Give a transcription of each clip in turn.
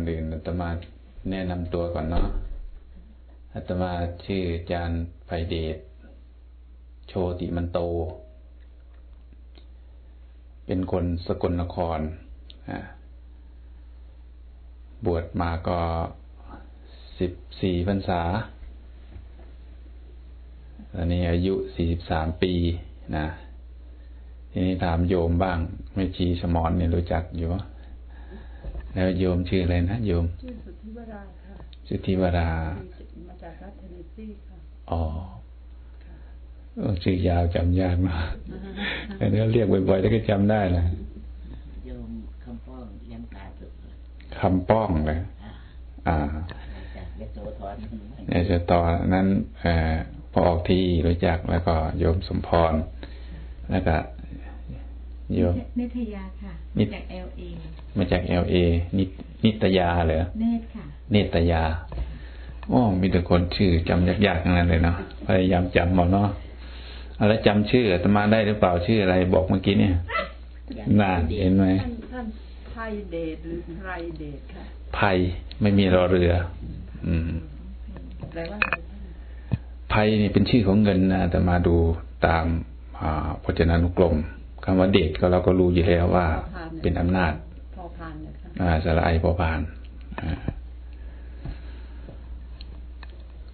อนอื่นอาตมาแนะนำตัวก่อนเนาะอาตมาชื่ออาจารย์ไพเดชโชติมันโต เป็นคนสกลนคร บวชมาก็สิบสี่พรรษาตอนนี้อายุสี่สิบสามปีนะทีนี้ถามโยมบ้าง ไม่ชีสมอนเนี่ยรู้จักอยู่ แล้วโยมชื่ออะไรนะโยม ชื่อสุทธิวราค่ะ สุทธิวรา มาจากรัฐเทนเนสซีค่ะ อ๋อเออชื่อยาวจำยากเนาะแต่เนี้ยเรียกบ่อยๆแล้วก็จำได้นะโยมคำป้องเลี้ยงกาสุดคำป้องเลยอ่าจากยโสธรเนี่ยจะต่อนั้นเอ่อพอออกที่รู้จักแล้วก็โยมสมพร แล้วก็ โยมเนธยาค่ะนิจากเอลเอมาจากเอลเอนินิตยาเหรอเนธค่ะ เนตยาโอ้มีแต่คนชื่อจำยากๆทั้งนั้นเลยเนาะพยายามจำหมดเนาะเอาแล้วจำชื่ออาตมาได้หรือเปล่าชื่ออะไรบอกเมื่อกี้เนี่ยนานเห็นไหมท่านท่านไพเดชหรือไพรเดชค่ะภัยไม่มีรอเรือ อืมแปลว่าอะไรท่านภัยนี่เป็นชื่อของเงินนะแต่มาดูตามอ่าพจนานุกรม คำว่าเดชก็เราก็รู้อยู่แล้วว่า เป็นอำนาจพอพานนะคะอ่าสระไอพอพานอ่า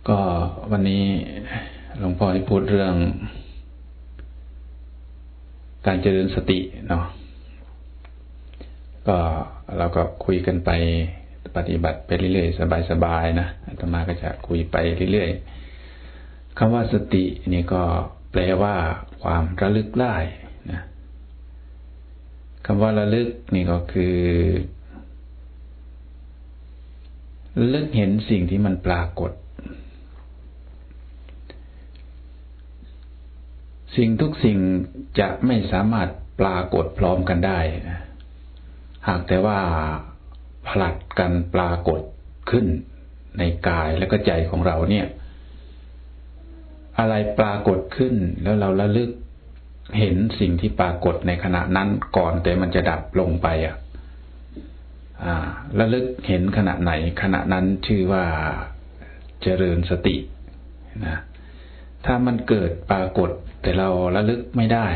ก็วันนี้หลวงพ่อให้พูดเรื่อง การเจริญสติเนาะก็เราก็คุยกันไปปฏิบัติไปเรื่อยๆสบายๆนะอาตมาก็จะคุยไปเรื่อยๆคำว่าสตินี่ก็แปลว่าความระลึกได้นะ คำว่าระลึกนี่ก็คือ ระลึกเห็นสิ่งที่มันปรากฏ สิ่งทุกสิ่งจะไม่สามารถปรากฏพร้อมกันได้ หากแต่ว่าผลัดกันปรากฏขึ้นในกายและก็ใจของเราเนี่ย อะไรปรากฏขึ้นแล้วเราระลึก เห็นสิ่งที่ปรากฏในขณะนั้นก่อนแต่มันจะดับลงไปอะระลึกเห็นขณะไหนขณะนั้นชื่อว่าเจริญสตินะถ้ามันเกิดปรากฏ แต่เราระลึกไม่ได้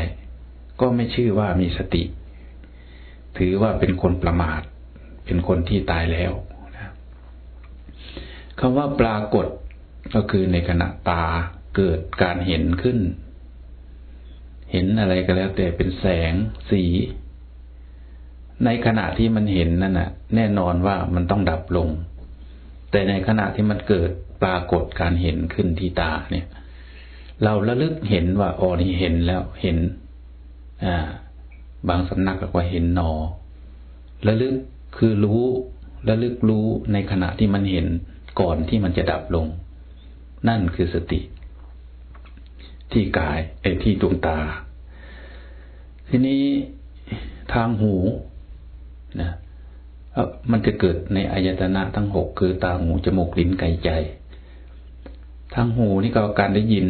ก็ไม่ชื่อว่ามีสติ ถือว่าเป็นคนประมาท เป็นคนที่ตายแล้วนะคำว่าปรากฏก็คือในขณะตาเกิดการเห็นขึ้น เห็นอะไรก็แล้ว แต่เป็นแสงสี ในขณะที่มันเห็นนั่นน่ะ แน่นอนว่ามันต้องดับลง แต่ในขณะที่มันเกิดปรากฏการเห็นขึ้นที่ตาเนี่ย เราระลึกเห็นว่าอ๋อนี่เห็นแล้วเห็น อ่า บางสำนักก็ว่าเห็นหนอระลึกคือรู้ระลึกรู้ในขณะที่มันเห็นก่อนที่มันจะดับลง นั่นคือสติ ที่กายไอ้ที่ดวงตา ทีนี้ทางหูนะอ่อมันจะเกิดในอายตนะทั้งหกคือตาหูจมูกลิ้นกายใจ ทางหูนี่ก็การได้ยิน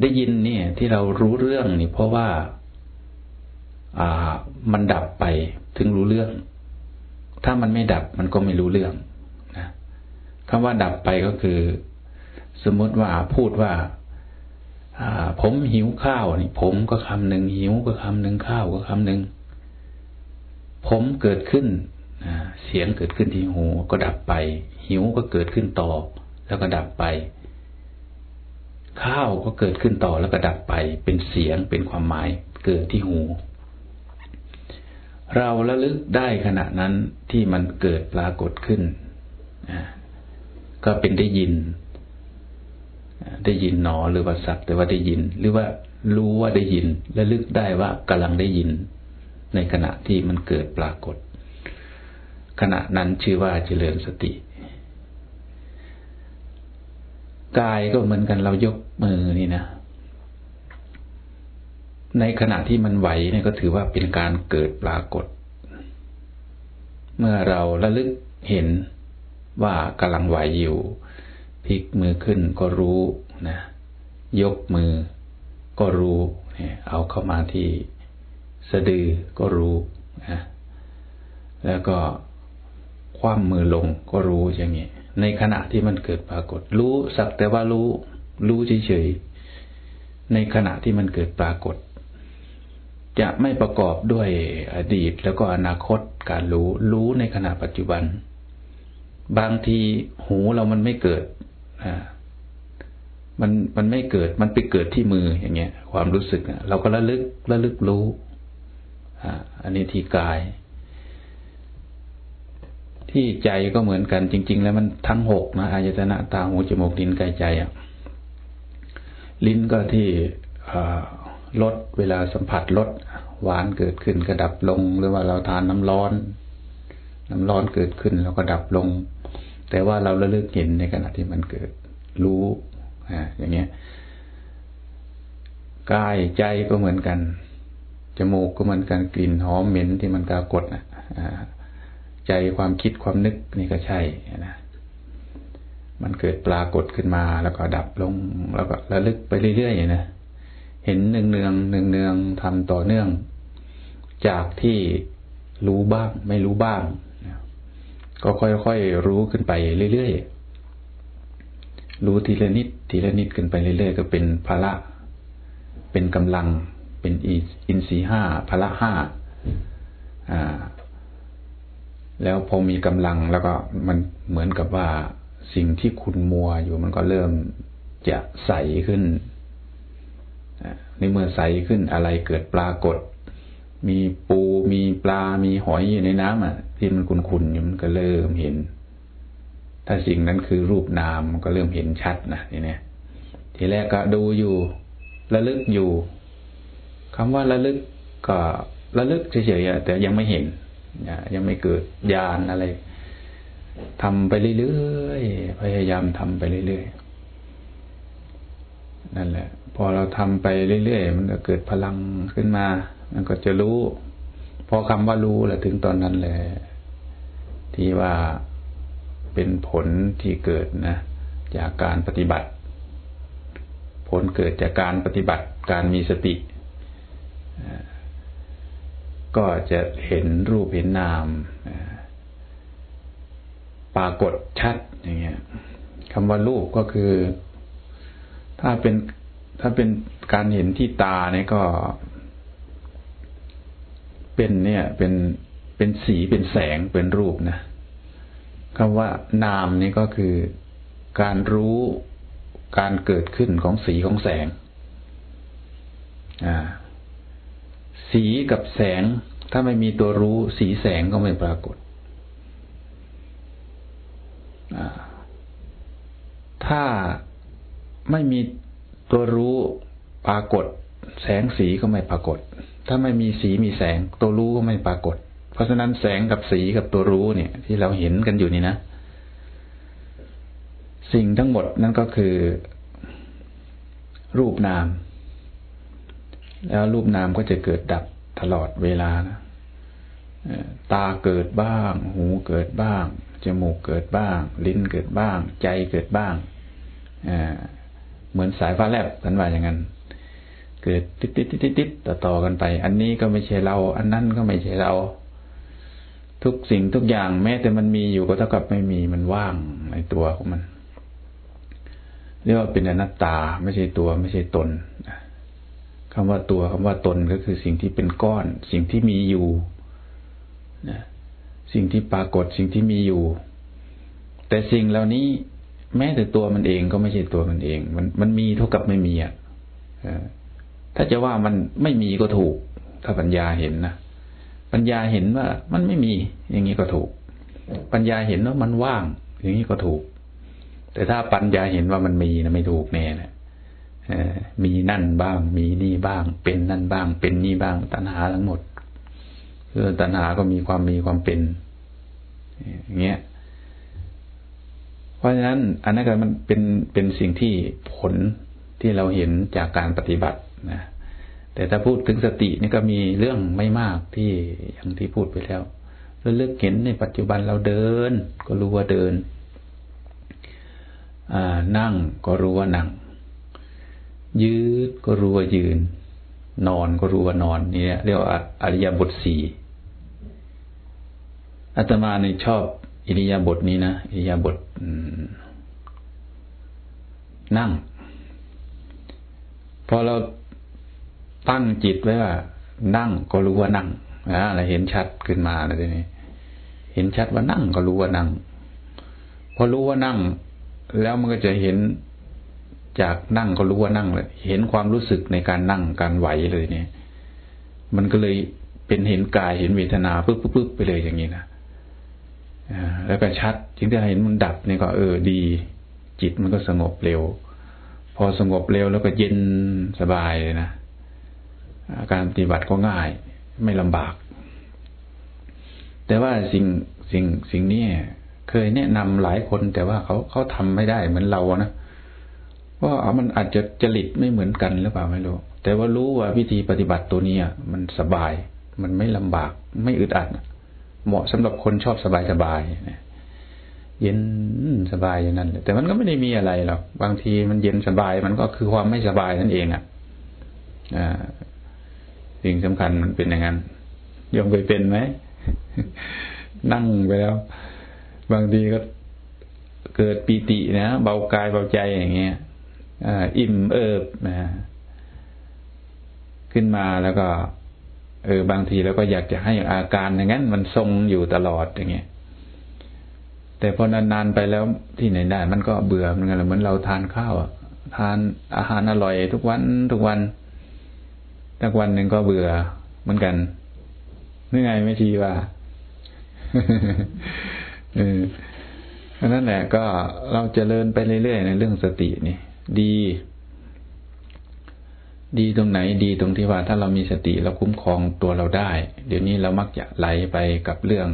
ได้ยินเนี่ย ที่เรารู้เรื่องนี่เพราะว่า อ่า มันดับไปถึงรู้เรื่อง ถ้ามันไม่ดับมันก็ไม่รู้เรื่องนะคำว่าดับไปก็คือ สมมติว่าพูดว่า ผมหิวข้าวนี่ ผมก็คำหนึ่งหิวก็คำหนึ่งข้าวก็คำหนึ่งผมเกิดขึ้นเสียงเกิดขึ้นที่หูก็ดับไป หิวก็เกิดขึ้นต่อ แล้วก็ดับไป ข้าวก็เกิดขึ้นต่อแล้วก็ดับไป เป็นเสียงเป็นความหมายเกิดที่หู เราระลึกได้ขณะนั้นที่มันเกิดปรากฏขึ้นก็เป็นได้ยิน ได้ยินหนอหรือว่าสักแต่ว่าได้ยิน หรือว่ารู้ว่าได้ยินระลึกได้ว่ากำลังได้ยิน ในขณะที่มันเกิดปรากฏ ขณะนั้นชื่อว่าเจริญสติกายก็เหมือนกันเรายกมือนี่นะ ในขณะที่มันไหวเนี่ยก็ถือว่าเป็นการเกิดปรากฏ เมื่อเราระลึกเห็นว่ากำลังไหวอยู่ พลิกมือขึ้นก็รู้นะยกมือก็รู้เนี่ยเอาเข้ามาที่สะดือก็รู้นะแล้วก็ความมือลงก็รู้อย่างนี้ในขณะที่มันเกิดปรากฏ รู้สักแต่ว่ารู้ รู้เฉยๆในขณะที่มันเกิดปรากฏ จะไม่ประกอบด้วยอดีตแล้วก็อนาคตการรู้ รู้ในขณะปัจจุบัน บางทีหูเรามันไม่เกิด มันมันไม่เกิด มันไปเกิดที่มืออย่างเงี้ย ความรู้สึกเราก็ระลึกระลึกรู้อันนี้ที่กาย ที่ใจก็เหมือนกันจริง ๆ แล้วมันทั้งหกนะอายตนะตาหูจมูกลิ้นกายใจอะลิ้นก็ที่รสเวลาสัมผัสรสหวานเกิดขึ้นก็ดับลง หรือว่าเราทานน้ำร้อน น้ำร้อนเกิดขึ้นแล้วก็ดับลง แต่ว่าเราระลึกเห็นในขณะที่มันเกิด รู้อ่าอย่างเงี้ยกายใจก็เหมือนกัน จมูกก็เหมือนกันกลิ่นหอมเหม็นที่มันปรากฏนะใจความคิดความนึกนี่ก็ใช่นะมันเกิดปรากฏขึ้นมาแล้วก็ดับลง แล้วก็ระลึกไปเรื่อยๆนะเห็นเนืองเนืองเนืองเนืองทำต่อเนื่อง จากที่รู้บ้าง ไม่รู้บ้าง ก็ค่อยๆรู้ขึ้นไปเรื่อยๆ รู้ทีละนิดทีละนิดขึ้นไปเรื่อยๆ ก็เป็นภาระเป็นกำลัง เป็นอินทรีห้าภาระห้าอ่าแล้วพอมีกำลังแล้วก็มันเหมือนกับว่าสิ่งที่คุณมัวอยู่มันก็เริ่มจะใสขึ้นในเมื่อใสขึ้นอะไรเกิดปรากฏ มีปูมีปลา มีหอยอยู่ในน้ำอะที่มันคุนๆอยู่มันก็เริ่มเห็น ถ้าสิ่งนั้นคือรูปนามมันก็เริ่มเห็นชัดนะทีนี้ทีแรกก็ดูอยู่ระลึกอยู่คำว่าระลึกก็ระลึกเฉยๆแต่ยังไม่เห็นยังไม่เกิดญาณอะไรทำไปเรื่อยๆพยายามทำไปเรื่อยๆนั่นแหละ พอเราทำไปเรื่อยๆมันก็เกิดพลังขึ้นมา มันก็จะรู้ พอคำว่ารู้แหละถึงตอนนั้นแหละที่ว่าเป็นผลที่เกิดนะจากการปฏิบัติ ผลเกิดจากการปฏิบัติการมีสติ ก็จะเห็นรูปเห็นนามปรากฏชัดอย่างเงี้ยคำว่ารูปก็คือ ถ้าเป็นถ้าเป็นการเห็นที่ตาเนี่ยก็ เป็นเนี่ย เป็นเป็นสีเป็นแสงเป็นรูปนะคำว่านามนี่ก็คือการรู้การเกิดขึ้นของสีของแสง อ่า สีกับแสง ถ้าไม่มีตัวรู้ สีแสงก็ไม่ปรากฏ ถ้าไม่มีตัวรู้ปรากฏ แสงสีก็ไม่ปรากฏ ถ้าไม่มีสีมีแสง ตัวรู้ก็ไม่ปรากฏ เพราะฉะนั้นแสงกับสีกับตัวรู้เนี่ย ที่เราเห็นกันอยู่นี่นะ สิ่งทั้งหมดนั่นก็คือ รูปนาม แล้วรูปนามก็จะเกิดดับตลอดเวลานะตาเกิดบ้าง หูเกิดบ้าง จมูกเกิดบ้าง ลิ้นเกิดบ้าง ใจเกิดบ้าง เหมือนสายฟ้าแลบกันว่าอย่างนั้น เกิดติดติดติดติดต่อต่อกันไป อันนี้ก็ไม่ใช่เรา อันนั้นก็ไม่ใช่เรา ทุกสิ่งทุกอย่างแม้แต่มันมีอยู่ก็เท่ากับไม่มีมันว่างในตัวของมัน เรียกว่าเป็นอนัตตา ไม่ใช่ตัวไม่ใช่ตนคำว่าตัวคำว่าตนก็คือสิ่งที่เป็นก้อน สิ่งที่มีอยู่นะสิ่งที่ปรากฏสิ่งที่มีอยู่ แต่สิ่งเหล่านี้แม้แต่ตัวมันเองก็ไม่ใช่ตัวมันเอง มันมันมีเท่ากับไม่มีอะ ถ้าจะว่ามันไม่มีก็ถูก ถ้าปัญญาเห็นนะปัญญาเห็นว่ามันไม่มี อย่างนี้ก็ถูก ปัญญาเห็นว่ามันว่าง อย่างนี้ก็ถูก แต่ถ้าปัญญาเห็นว่ามันมีนะไม่ถูกแน่นะมีนั่นบ้าง มีนี่บ้าง เป็นนั่นบ้าง เป็นนี่บ้าง ตัณหาทั้งหมดคือตัณหาก็มีความมีความเป็นอย่างเงี้ย เพราะฉะนั้น อันนั้นก็มันเป็นเป็นสิ่งที่ผลที่เราเห็นจากการปฏิบัติ นะแต่ถ้าพูดถึงสตินี่ก็มีเรื่องไม่มากที่อย่างที่พูดไปแล้วเลือกเห็นในปัจจุบันเราเดิน ก็รู้ว่าเดินนั่งก็รู้ว่านั่ง ยืดก็รู้ว่ายืน นอนก็รู้ว่านอนนี่เรียกว่าอริยบทสี่อาตมาในชอบอิริยาบถนี้นะอิริยาบถนั่ง พอเรา ตั้งจิตไว้ว่า นั่งก็รู้ว่านั่งนะอะไรเห็นชัดขึ้นมาแล้วทีนี้เห็นชัดว่านั่งก็รู้ว่านั่งพอรู้ว่านั่ง แล้วมันก็จะเห็นจากนั่งก็รู้ว่านั่งเลยเห็นความรู้สึกในการนั่งการไหวเลยเนี่ย มันก็เลยเป็นเห็นกายเห็นเวทนาปึ๊บปึ๊บปึ๊บไปเลยอย่างนี้นะแล้วก็ชัดจึงได้เห็นมันดับนี่ก็เออดี จิตมันก็สงบเร็ว พอสงบเร็วแล้วก็เย็นสบายเลยนะ การปฏิบัติก็ง่าย ไม่ลำบาก แต่ว่าสิ่งสิ่งสิ่งนี้เคยแนะนำหลายคนแต่ว่าเขาเขาทำไม่ได้เหมือนเรานะเพรามันอาจจะจริตไม่เหมือนกันหรือเปล่าไม่รู้แต่ว่ารู้ว่าวิธีปฏิบัติตัวนี้มันสบาย มันไม่ลำบาก ไม่อึดอัด เหมาะสำหรับคนชอบสบายสบายเย็นสบายอย่างนั้นแต่มันก็ไม่ได้มีอะไรหรอกบางทีมันเย็นสบายมันก็คือความไม่สบายนั่นเองอะ สิ่งสำคัญมันเป็นอย่างนั้นยอมเคยเป็นไหมนั่งไปแล้ว บางทีก็เกิดปีตินะเบากายเบาใจอย่างเงี้ยอิ่มเอิบนะขึ้นมาแล้วก็ เออบางทีเราก็อยากจะให้อาการอย่างนั้น มันทรงอยู่ตลอดอย่างเงี้ยแต่พอนานๆไปแล้วที่ไหนได้ มันก็เบื่อเหมือนกันเหมือนเราทานข้าวทานอาหารอร่อยทุกวันทุกวัน สักวันหนึ่งก็เบื่อเหมือนกันนี่ไงไม่ชีว่าเออนั่นแหละก็เราจเจริญไปเรื่อยๆในเรื่องสตินี่ดี ดีตรงไหนดีตรงที่ว่า ถ้าเรามีสติเราคุ้มครองตัวเราได้ เดี๋ยวนี้เรามักจะไหลไปกับเรื่อง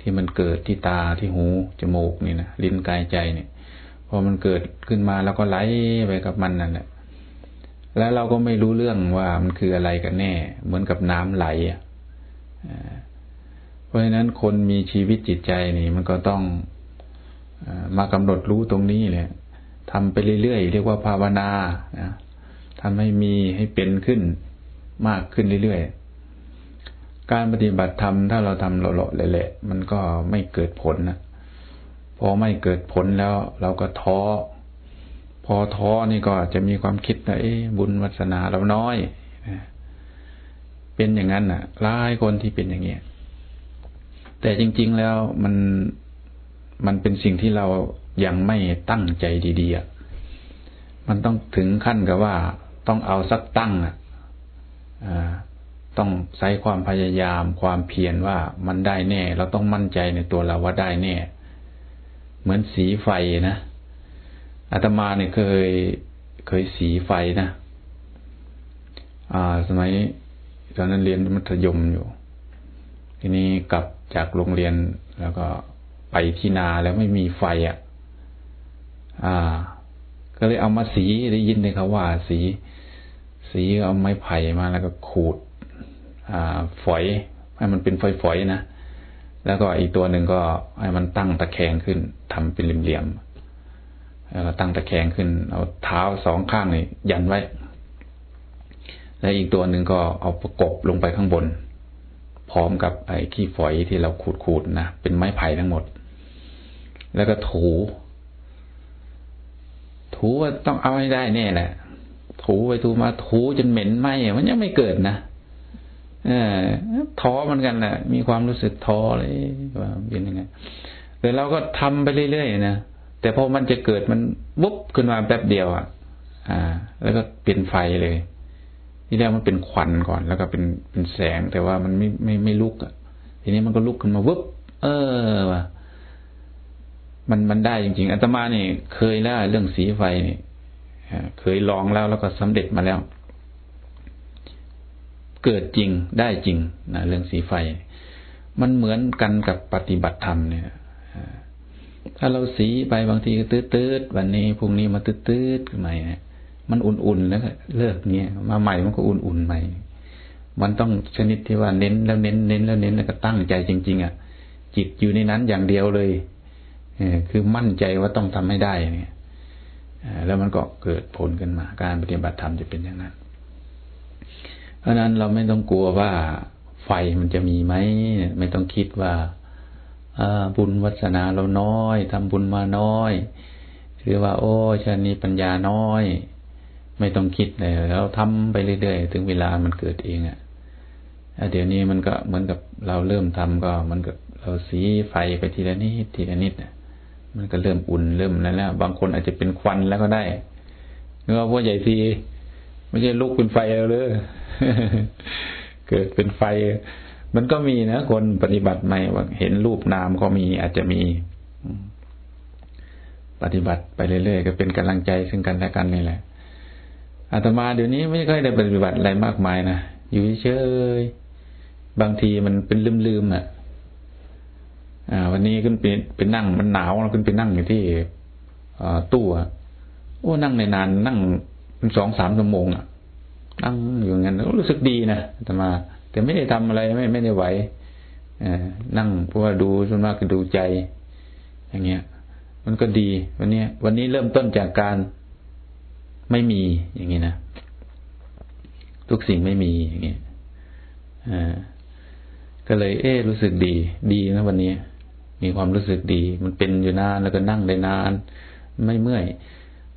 ที่มันเกิดที่ตาที่หูจมูกนี่นะลิ้นกายใจเนี่ยพอมันเกิดขึ้นมาแล้วก็ไหลไปกับมันนั่นแหละ แล้วเราก็ไม่รู้เรื่องว่ามันคืออะไรกันแน่ เหมือนกับน้ำไหลเพราะฉะนั้นคนมีชีวิตจิตใจนี่มันก็ต้องมากำหนดรู้ตรงนี้เลยทำไปเรื่อยๆเรียกว่าภาวนานะทำให้มีให้เป็นขึ้นมากขึ้นเรื่อยๆ การปฏิบัติธรรมถ้าเราทำหล่อๆเละๆมันก็ไม่เกิดผลนะพอไม่เกิดผลแล้วเราก็ท้อ พอท้อนี่ก็จะมีความคิดนะเอ๊บุญวัสนาเราน้อยเป็นอย่างนั้นน่ะหลายคนที่เป็นอย่างเงี้ยแต่จริง ๆแล้วมันมันเป็นสิ่งที่เรายังไม่ตั้งใจดีๆอะมันต้องถึงขั้นกับว่า ต้องเอาสักตั้งอะต้องใช้ความพยายามความเพียรว่ามันได้แน่ เราต้องมั่นใจในตัวเราว่าได้แน่ เหมือนสีไฟนะ อาตมาเนี่ยเคยเคยสีไฟนะอ่า สมัยตอนนั้นเรียนมัธยมอยู่ ทีนี้กลับจากโรงเรียนแล้วก็ไปที่นาแล้วไม่มีไฟอะ อ่า ก็เลยเอามาสีได้ยินเลยครับว่า สี สีเอาไม้ไผ่มาแล้วก็ขูด อ่า ฝอยให้มันเป็นฝอยๆนะแล้วก็อีกตัวหนึ่งก็ให้มันตั้งตะแคงขึ้นทำเป็นเหลี่ยมๆ ก็ตั้งตะแคงขึ้น เอาเท้าสองข้างนี่ยันไว้ และอีกตัวหนึ่งก็เอาประกบลงไปข้างบน พร้อมกับไอ้ขี้ฝอยที่เราขูดๆนะเป็นไม้ไผ่ทั้งหมด แล้วก็ถู ถูว่าต้องเอาให้ได้แน่แหละถูไปถูมาถูจนเหม็นไหมมันยังไม่เกิดนะเออท้อมันกันแหละมีความรู้สึกท้อเลยว่าเป็นยังไงแต่เราก็ทำไปเรื่อยๆนะ แต่พอมันจะเกิดมันวุบขึ้นมาแป๊บเดียวอะ อ่า แล้วก็เป็นไฟเลย ที่แรกมันเป็นควันก่อน แล้วก็เป็นเป็นแสง แต่ว่ามันไม่ไม่ไม่ลุกอะ ทีนี้มันก็ลุกขึ้นมาวุบเออว่ะมันมันได้จริงๆอาตมาเนี่ยเคยแล้วเรื่องสีไฟนี่เคยลองแล้วแล้วก็สำเร็จมาแล้ว เกิดจริงได้จริงนะเรื่องสีไฟ มันเหมือนกันกับปฏิบัติธรรมเนี่ย ถ้าเราสีไปบางทีก็ตืดๆวันนี้พรุ่งนี้มาตืดๆขึ้นมาเนี่ยมันอุ่นๆแล้วก็เลิกเนี้ยมาใหม่มันก็อุ่นๆใหม่ มันต้องชนิดที่ว่าเน้นแล้วเน้นเน้นแล้วเน้นแล้วก็ตั้งใจจริง ๆ อะ จิตอยู่ในนั้นอย่างเดียวเลยเอคือมั่นใจว่าต้องทำให้ได้เนี่ยแล้วมันก็เกิดผลขึ้นมา การปฏิบัติธรรมจะเป็นอย่างนั้น เพราะนั้นเราไม่ต้องกลัวว่าไฟมันจะมีไหมไม่ต้องคิดว่า บุญวัสนาเราน้อยทำบุญมาน้อยหรือว่า โอ้ฉันนี้ปัญญาน้อย ไม่ต้องคิดเลยเราทำไปเรื่อยๆถึงเวลามันเกิดเองอะ่ะเดี๋ยวนี้มันก็เหมือนกับเราเริ่มทำก็เหมือนกับเราสีไฟไปทีละนิดทีละนิดมันก็เริ่มอุ่นเริ่มแล้วแล้วบางคนอาจจะเป็นควันแล้วก็ได้เนื้อพวกใหญ่ทีไม่ใช่ลุกเป็นไฟแล้วเลยเกิดเป็นไฟ มันก็มีนะคนปฏิบัติใหม่ว่าเห็นรูปนามก็มีอาจจะมีปฏิบัติไปเรื่อยๆก็เป็นกำลังใจซึ่งกันและกันนี่แหละอาตมาเดี๋ยวนี้ไม่ค่อยได้ปฏิบัติอะไรมากมายนะอยู่เฉยบางทีมันเป็นลืมๆอะ อ่า วันนี้ขึ้นไปเป็นนั่งมันหนาวเราขึ้นไปนั่งอยู่ที่ตู้อะโอ้นั่งในนานนั่งเป็นสองสามชั่วโมงอะนั่งอยู่งั้นรู้สึกดีนะแต่มา แต่ไม่ได้ทำอะไรไม่ไม่ได้ไหวนั่งเพราะว่าดูส่วนมากก็ดูใจ อย่างเงี้ย มันก็ดี วันนี้วันนี้เริ่มต้นจากการไม่มีอย่างงี้นะทุกสิ่งไม่มีอย่างเงี้ยอ่าก็เลย เอ๊รู้สึกดี ดีนะวันนี้มีความรู้สึกดี มันเป็นอยู่นานแล้วก็นั่งได้นาน ไม่เมื่อย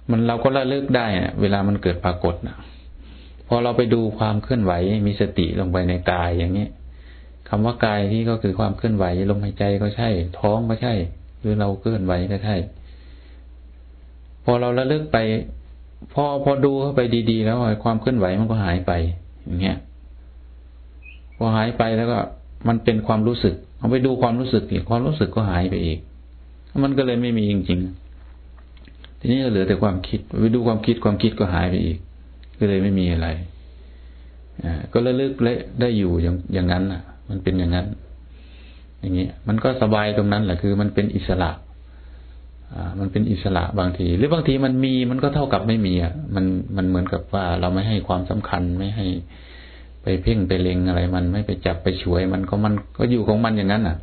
มันเราก็ระลึกได้เวลามันเกิดปรากฏนะ อเราไปดูความเคลื่อนไหวมีสติลงไปในกายอย่างนี้คำว่ากายที่ก็คือความเคลื่อนไหวลมหายใจก็ใช่ ท้องก็ใช่ หรือเราเคลื่อนไหวก็ใช่ พอเราระลึกไป พอพอดูเข้าไปดีๆ แล้วความเคลื่อนไหวมันก็หายไป อย่างเงี้ยพอหายไปแล้วก็ มันเป็นความรู้สึก เอาไปดูความรู้สึกอีกความรู้สึกก็หายไปอีก มันก็เลยไม่มีจริง ๆ ทีนี้ก็เหลือแต่ความคิด ไปดูความคิดความคิดก็หายไปอีก ก็เลยไม่มีอะไรอ่าก็ระลึกเละได้อยู่อย่างอย่างนั้นอะ มันเป็นอย่างนั้น อย่างเงี้ยมันก็สบายตรงนั้นแหละคือ มันเป็นอิสระ อ่า มันเป็นอิสระบางที หรือบางทีมันมีมันก็เท่ากับไม่มีอะมันมันเหมือนกับว่าเราไม่ให้ความสำคัญไม่ให้ไปเพ่งไปเล็งอะไร มันไม่ไปจับไปช่วย มันก็มันก็อยู่ของมันอย่างนั้นอะ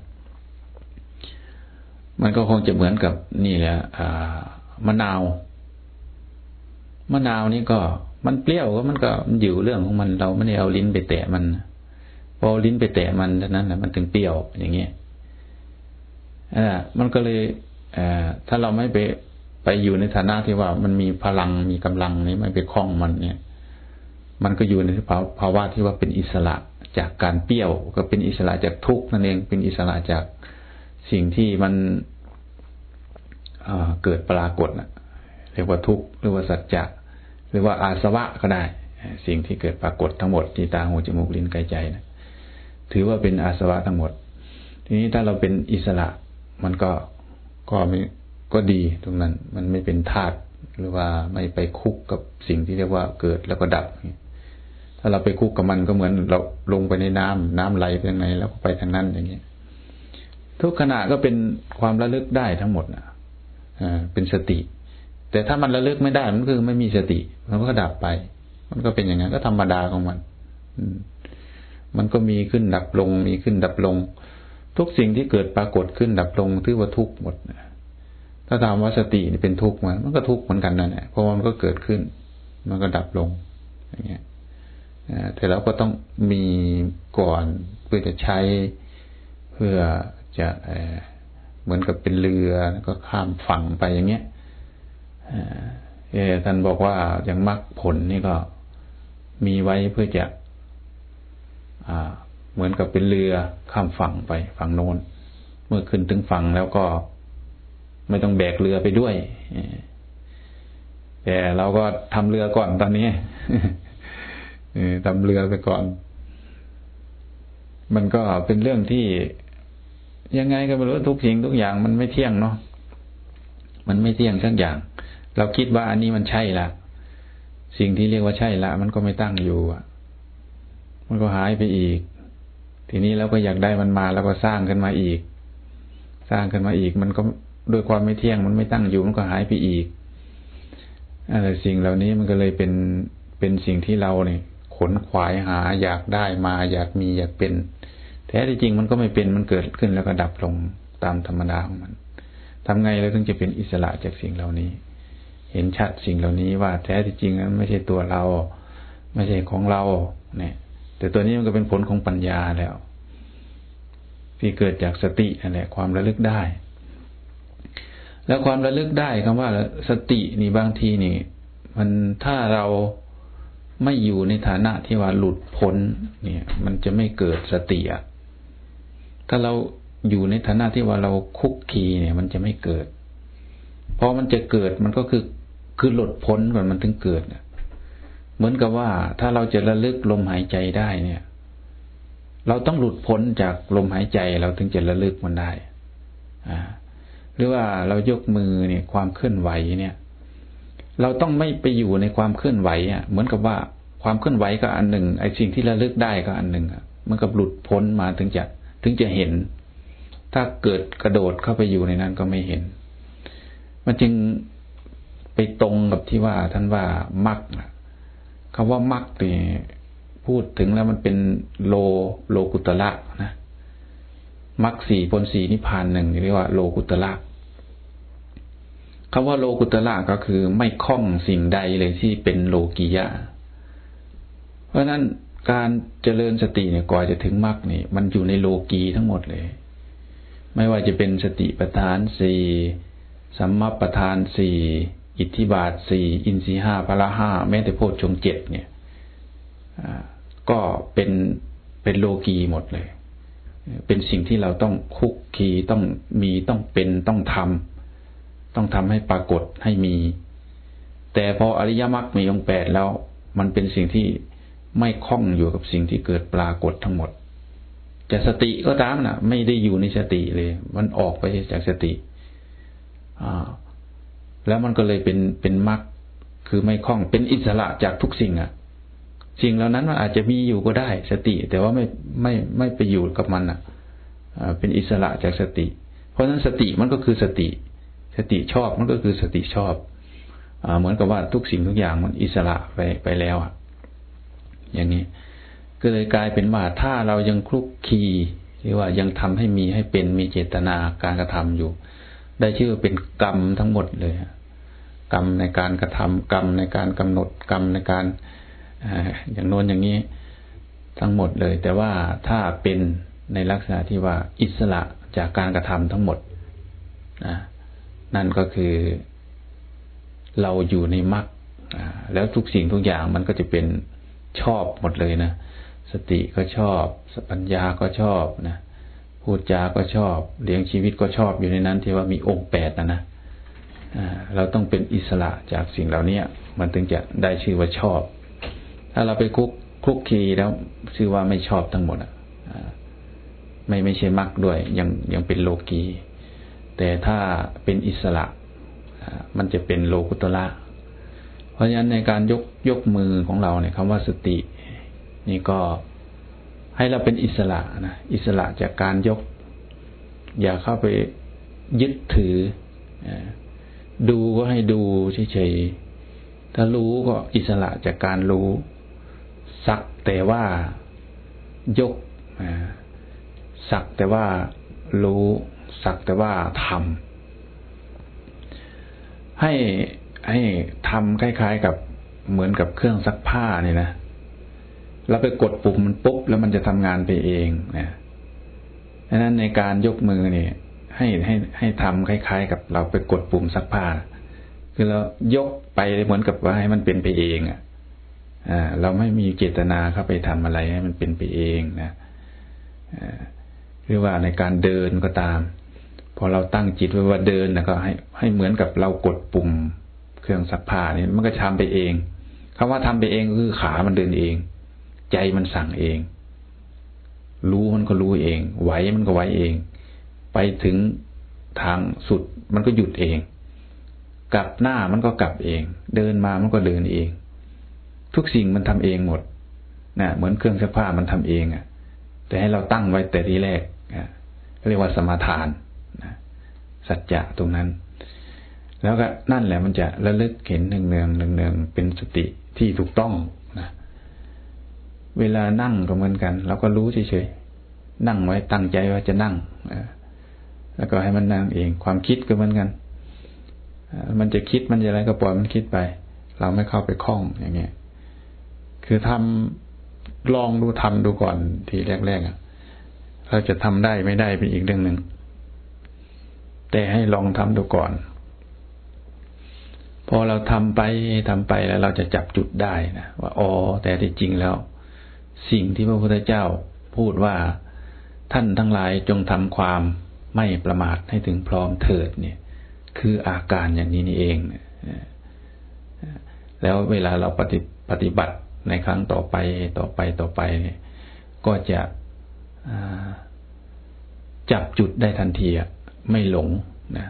มันก็คงจะเหมือนกับนี่แหละอ่ามะนาวมะนาวนี่ก็ มันเปรี้ยวก็มันก็อยู่เรื่องของมัน เราไม่ได้เอาลิ้นไปแตะมันพอลิ้นไปแตะมันเท่านั้นแหละมันถึงเปรี้ยวอย่างเงี้ยอ่ามันก็เลยอ่าถ้าเราไม่ไปไปอยู่ในฐานะที่ว่ามันมีพลังมีกำลังนี้ไม่ไปคล้องมันเนี่ย มันก็อยู่ในภาวะที่ว่าเป็นอิสระจากการเปรี้ยว ก็เป็นอิสระจากทุกข์นั่นเองเป็นอิสระจากสิ่งที่มันเกิดปรากฏนะเรียกว่าทุกข์หรือว่าสัจจะ หรือว่าอาสวะก็ได้ สิ่งที่เกิดปรากฏทั้งหมดที่ตาหูจมูกลิ้นกายใจนะถือว่าเป็นอาสวะทั้งหมด ทีนี้ถ้าเราเป็นอิสระมันก็ก็ไม่ก็ดีตรงนั้น มันไม่เป็นธาตุหรือว่าไม่ไปคุกกับสิ่งที่เรียกว่าเกิดแล้วก็ดับ ถ้าเราไปคุกกับมันก็เหมือนเราลงไปในน้ำน้ำไหลไปทางไหนแล้วก็ไปทางนั้นอย่างนี้ทุกขณะก็เป็นความระลึกได้ทั้งหมดนะอ่าเป็นสติ แต่ถ้ามันระลึกไม่ได้มันคือไม่มีสติมันก็ดับไป มันก็เป็นอย่างนั้นก็ธรรมดาของมัน อืมันก็มีขึ้นดับลง มีขึ้นดับลง ทุกสิ่งที่เกิดปรากฏขึ้นดับลงถือว่าทุกหมดถ้าถามว่าสติเป็นทุกข์มันมันก็ทุกข์เหมือนกันนั่นแหละเพราะมันก็เกิดขึ้น มันก็ดับลง อย่างเงี้ยแต่เราก็ต้องมีก่อนเพื่อจะใช้เพื่อจะเหมือนกับเป็นเรือแล้วก็ข้ามฝั่งไปอย่างเงี้ย ท่านบอกว่าอย่างมรรคผลนี่ก็มีไว้เพื่อจะเหมือนกับเป็นเรือข้ามฝั่งไปฝั่งโน้น เมื่อขึ้นถึงฝั่งแล้วก็ไม่ต้องแบกเรือไปด้วยแต่เราก็ทำเรือก่อนตอนนี้ทำเรือไปก่อน มันก็เป็นเรื่องที่ยังไงก็ไม่รู้ทุกสิ่งทุกอย่างมันไม่เที่ยงเนาะมันไม่เที่ยงทั้งอย่าง เราคิดว่าอันนี้มันใช่ละสิ่งที่เรียกว่าใช่ละ มันก็ไม่ตั้งอยู่อะ มันก็หายไปอีก ทีนี้เราก็อยากได้มันมาแล้วก็สร้างขึ้นมาอีก สร้างขึ้นมาอีก มันก็ด้วยความไม่เที่ยง มันไม่ตั้งอยู่มันก็หายไปอีกอะไรสิ่งเหล่านี้มันก็เลยเป็นเป็นสิ่งที่เราเนี่ยขนขวายหา อยากได้มา อยากมีอยากเป็นแท้ที่จริงมันก็ไม่เป็นมันเกิดขึ้นแล้วก็ดับลงตามธรรมดาของมันทำไงแล้วถึงจะเป็นอิสระจากสิ่งเหล่านี้ เห็นชัดสิ่งเหล่านี้ว่าแท้ที่จริงนั้นไม่ใช่ตัวเรา ไม่ใช่ของเรา เนี่ย แต่ตัวนี้มันก็เป็นผลของปัญญาแล้ว ที่เกิดจากสตินั่นแหละความระลึกได้ แล้วความระลึกได้คำว่าสตินี่บางทีนี่ มันถ้าเราไม่อยู่ในฐานะที่ว่าหลุดพ้น เนี่ย มันจะไม่เกิดสติอะถ้าเราอยู่ในฐานะที่ว่าเราคุกคีเนี่ย มันจะไม่เกิดพอมันจะเกิดมันก็คือ คือหลุดพ้นก่อนมันถึงเกิดเหมือนกับว่าถ้าเราจะระลึกลมหายใจได้เนี่ย เราต้องหลุดพ้นจากลมหายใจเราถึงจะระลึกมันได้อ่าหรือว่าเรายกมือเนี่ยความเคลื่อนไหวเนี่ย เราต้องไม่ไปอยู่ในความเคลื่อนไหวอะ เหมือนกับว่าความเคลื่อนไหวก็อันหนึ่งไอ้สิ่งที่ระลึกได้ก็อันหนึ่งอะมันกับหลุดพ้นมาถึงจะถึงจะเห็น ถ้าเกิดกระโดดเข้าไปอยู่ในนั้นก็ไม่เห็น มันจึง ไปตรงกับที่ว่าท่านว่ามักคำว่ามักเนี่ยพูดถึงแล้วมันเป็นโลโลกุตละนะมักสี่ผลสี่นิพพานหนึ่งเรียกว่าโลกุตละคำว่าโลกุตละก็คือไม่คล้องสิ่งใดเลยที่เป็นโลกียะ เพราะนั้นการเจริญสติเนี่ยก่อนจะถึงมรรคนี่มันอยู่ในโลกีทั้งหมดเลย ไม่ว่าจะเป็นสติปัฏฐานสี่สัมมาปัฏฐานสี่ อิทธิบาทสี่อินทรีห้าพละห้าแม้แต่โพชฌงเจ็ดเนี่ยก็เป็นเป็นโลกีหมดเลย เป็นสิ่งที่เราต้องคุกคีต้องมีต้องเป็นต้องทำต้องทำให้ปรากฏให้มี แต่พออริยมรรคมีองแปดแล้ว มันเป็นสิ่งที่ไม่คล้องอยู่กับสิ่งที่เกิดปรากฏทั้งหมดจะสติก็ตามนะไม่ได้อยู่ในสติเลย มันออกไปจากสติอ่า แล้วมันก็เลยเป็นเป็นมรรคคือไม่คล้องเป็นอิสระจากทุกสิ่งอะ่ะ สิ่งเหล่านั้นมันอาจจะมีอยู่ก็ได้ สติ แต่ว่าไม่ไม่ไม่ไปอยู่กับมันอะเป็นอิสระจากสติ เพราะฉะนั้นสติมันก็คือสติ สติชอบมันก็คือสติชอบอเหมือนกับว่าทุกสิ่งทุกอย่างมันอิสระไปไปแล้วอะ อย่างนี้ก็เลยกลายเป็นว่าถ้าเรายังคลุกคีหรือว่ายังทำให้มีให้เป็นมีเจตนาการกระทำอยู่ ได้ชื่อเป็นกรรมทั้งหมดเลย กรรมในการกระทำกรรมในการกำหนดกรรมในการอย่างโน้นอย่างนี้ทั้งหมดเลย แต่ว่าถ้าเป็นในลักษณะที่ว่าอิสระจากการกระทำทั้งหมดนะนั่นก็คือเราอยู่ในมรรคแล้วทุกสิ่งทุกอย่างมันก็จะเป็นชอบหมดเลยนะสติก็ชอบปัญญาก็ชอบนะพูดจาก็ชอบ เลี้ยงชีวิตก็ชอบอยู่ในนั้นที่ว่ามีองค์แปดนะนะ เราต้องเป็นอิสระจากสิ่งเหล่านี้มันถึงจะได้ชื่อว่าชอบ ถ้าเราไปคุกคุกคีแล้วชื่อว่าไม่ชอบทั้งหมดอะไม่ไม่ใช่มักด้วย ยังยังเป็นโลกี แต่ถ้าเป็นอิสระมันจะเป็นโลกุตละ เพราะฉะนั้นในการยกยกมือของเราเนี่ยคำว่าสติ นี่ก็ให้เราเป็นอิสระนะอิสระจากการยก อย่าเข้าไปยึดถือ ดูก็ให้ดูเฉยๆ ถ้ารู้ก็อิสระจากการรู้ สักแต่ว่ายก สักแต่ว่ารู้ สักแต่ว่าทำ ให้ให้ทำคล้าย ๆ กับเหมือนกับเครื่องซักผ้านี่นะ เราไปกดปุ่มมันปุ๊บแล้วมันจะทำงานไปเองนะดังนั้นในการยกมือเนี่ย ให้ให้ให้ทำคล้าย ๆ กับเราไปกดปุ่มซักผ้า คือเรายกไปเหมือนกับว่าให้มันเป็นไปเองอะเราไม่มีเจตนาเข้าไปทำอะไรให้มันเป็นไปเองนะหรือว่าในการเดินก็ตาม พอเราตั้งจิตไว้ว่าเดินนะก็ให้ให้เหมือนกับเรากดปุ่มเครื่องซักผ้านี่มันก็ทำไปเองคำว่าทำไปเองคือขามันเดินเอง ใจมันสั่งเอง รู้มันก็รู้เอง ไหวมันก็ไหวเอง ไปถึงทางสุดมันก็หยุดเอง กลับหน้ามันก็กลับเอง เดินมามันก็เดินเอง ทุกสิ่งมันทำเองหมดนะเหมือนเครื่องซักผ้ามันทำเองอะ แต่ให้เราตั้งไว้แต่ทีแรกเรียกว่าสมาทานนะสัจจะตรงนั้น แล้วก็นั่นแหละมันจะระลึกเห็นหนึ่งเนืองหนึ่งเนืองเป็นสติที่ถูกต้องนะเวลานั่งก็เหมือนกันเราก็รู้เฉยๆนั่งไว้ตั้งใจว่าจะนั่ง แล้วก็ให้มันนั่งเอง ความคิดก็เหมือนกันมันจะคิดมันจะอะไรก็ปล่อยมันคิดไป เราไม่เข้าไปคล้องอย่างเงี้ยคือทำลองดูทำดูก่อนทีแรกๆอะเราจะทำได้ไม่ได้เป็นอีกเรื่องหนึ่งแต่ให้ลองทำดูก่อน พอเราทำไปทำไปแล้วเราจะจับจุดได้นะว่าอ๋อแต่ที่จริงแล้ว สิ่งที่พระพุทธเจ้าพูดว่าท่านทั้งหลายจงทำความ ไม่ประมาทให้ถึงพร้อมเถิดเนี่ย คืออาการอย่างนี้นี่เองแล้วเวลาเราปฏิปฏิบัติในครั้งต่อไปต่อไปต่อไปเนี่ยก็จะจับจุดได้ทันทีไม่หลงนะ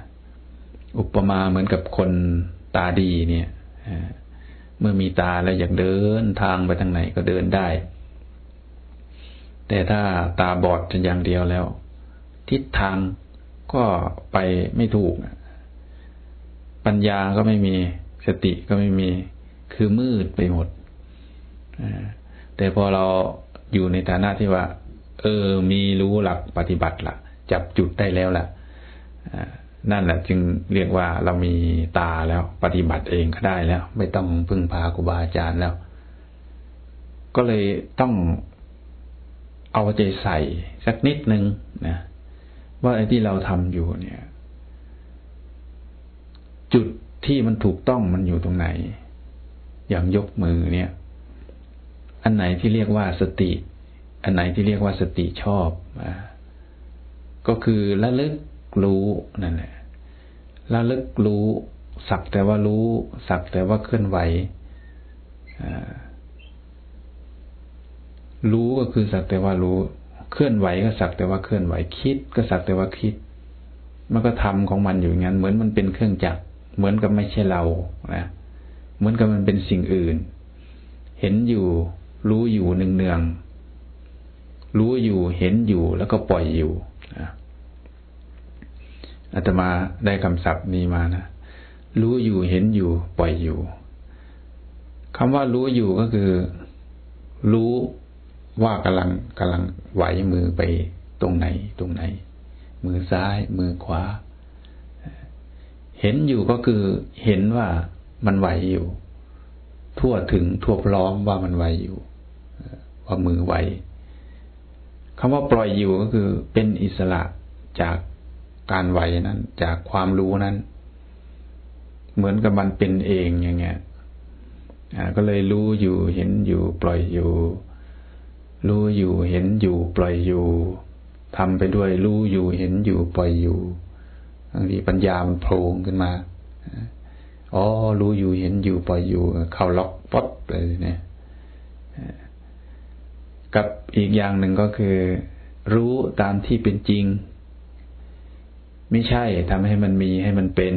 อุปมาเหมือนกับคนตาดีเนี่ยเมื่อมีตาแล้วอยากเดินทางไปทางไหนก็เดินได้ แต่ถ้าตาบอดอย่างเดียวแล้ว ทิศทางก็ไปไม่ถูก ปัญญาก็ไม่มีสติก็ไม่มีคือมืดไปหมดแต่พอเราอยู่ในฐานะที่ว่า เออ มีรู้หลักปฏิบัติละจับจุดได้แล้วล่ะนั่นแหละจึงเรียกว่าเรามีตาแล้วปฏิบัติเองก็ได้แล้ว ไม่ต้องพึ่งพาครูบาอาจารย์แล้ว ก็เลยต้องเอาใจใส่สักนิดนึงนะ ว่าไอ้ที่เราทำอยู่เนี่ย จุดที่มันถูกต้องมันอยู่ตรงไหน อย่างยกมือเนี่ย อันไหนที่เรียกว่าสติ อันไหนที่เรียกว่าสติชอบอก็คือระลึกรู้นั่นแหละระลึกรู้ สักแต่ว่ารู้ สักแต่ว่าเคลื่อนไหวรู้ก็คือสักแต่ว่ารู้ เคลื่อนไหวก็สักแต่ว่าเคลื่อนไหวคิด ก็สักแต่ว่าคิด มันก็ทำของมันอยู่อย่างนั้น เหมือนมันเป็นเครื่องจักรเหมือนกับไม่ใช่เรานะเหมือนกับมันเป็นสิ่งอื่น เห็นอยู่ รู้อยู่เนืองๆรู้อยู่เห็นอยู่แล้วก็ปล่อยอยู่อาตมาได้คำศัพท์นี้มานะรู้อยู่เห็นอยู่ปล่อยอยู่คำว่ารู้อยู่ก็คือ รู้ ว่ากำลังกำลังไหวมือไปตรงไหนตรงไหน มือซ้าย มือขวา เห็นอยู่ก็คือเห็นว่ามันไหวอยู่ ทั่วถึงทั่วพร้อมว่ามันไหวอยู่ว่ามือไหวคำว่าปล่อยอยู่ก็คือเป็นอิสระจากการไหวนั้น จากความรู้นั้น เหมือนกับมันเป็นเองอย่างเงี้ยก็เลยรู้อยู่เห็นอยู่ปล่อยอยู่ รู้อยู่เห็นอยู่ปล่อยอยู่ทำไปด้วยรู้อยู่เห็นอยู่ปล่อยอยู่บางทีปัญญามันโผล่ขึ้นมาอ๋อรู้อยู่เห็นอยู่ปล่อยอยู่ เข้าล็อกป๊อปเลยเนี่ยกับอีกอย่างหนึ่งก็คือ รู้ตามที่เป็นจริง ไม่ใช่ทำให้มันมีให้มันเป็น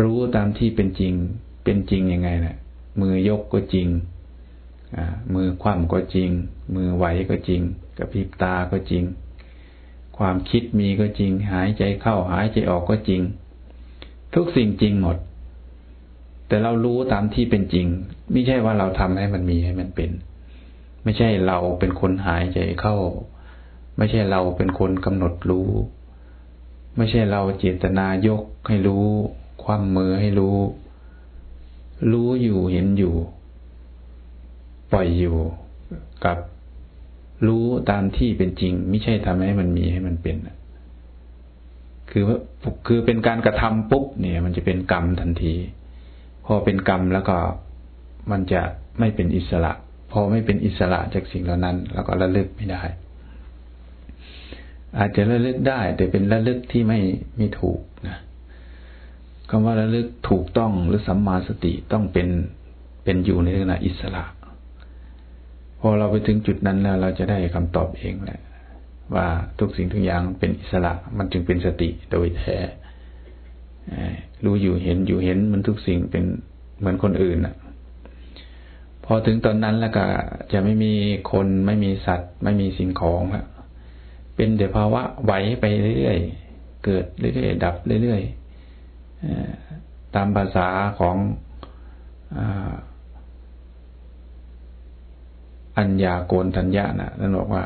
รู้ตามที่เป็นจริง เป็นจริงยังไงนะ่ะ มือยกก็จริง มือคว่ำก็จริง มือไหวก็จริง กระพริบตาก็จริง ความคิดมีก็จริง หายใจเข้าหายใจออกก็จริง ทุกสิ่งจริงหมด แต่เรารู้ตามที่เป็นจริง ไม่ใช่ว่าเราทำให้มันมีให้มันเป็น ไม่ใช่เราเป็นคนหายใจเข้า ไม่ใช่เราเป็นคนกำหนดรู้ ไม่ใช่เราเจตนายกให้รู้ ความมือให้รู้ รู้อยู่เห็นอยู่ ปล่อยอยู่กับรู้ตามที่เป็นจริง ไม่ใช่ทำให้มันมีให้มันเป็นคือคือเป็นการกระทำปุ๊บเนี่ย มันจะเป็นกรรมทันที พอเป็นกรรมแล้วก็มันจะไม่เป็นอิสระ พอไม่เป็นอิสระจากสิ่งเหล่านั้น แล้วก็ระลึกไม่ได้ อาจจะระลึกได้ แต่เป็นระลึกที่ไม่ไม่ถูกนะคำว่าระลึกถูกต้องหรือสัมมาสติต้องเป็นเป็นอยู่ในลักษณะอิสระ พอเราไปถึงจุดนั้นแล้ว เราจะได้คำตอบเองแหละ ว่าทุกสิ่งทุกอย่างเป็นอิสระ มันจึงเป็นสติโดยแท้รู้อยู่เห็นอยู่เห็นมันทุกสิ่งเป็นเหมือนคนอื่นอะพอถึงตอนนั้นแล้วก็จะไม่มีคนไม่มีสัตว์ ไม่มีสิ่งของแล้วเป็นแต่ภาวะไหวไปเรื่อยๆเกิดเรื่อยๆดับเรื่อยๆตามภาษาของอัญญาโกนทัญญานะนั่นบอกว่า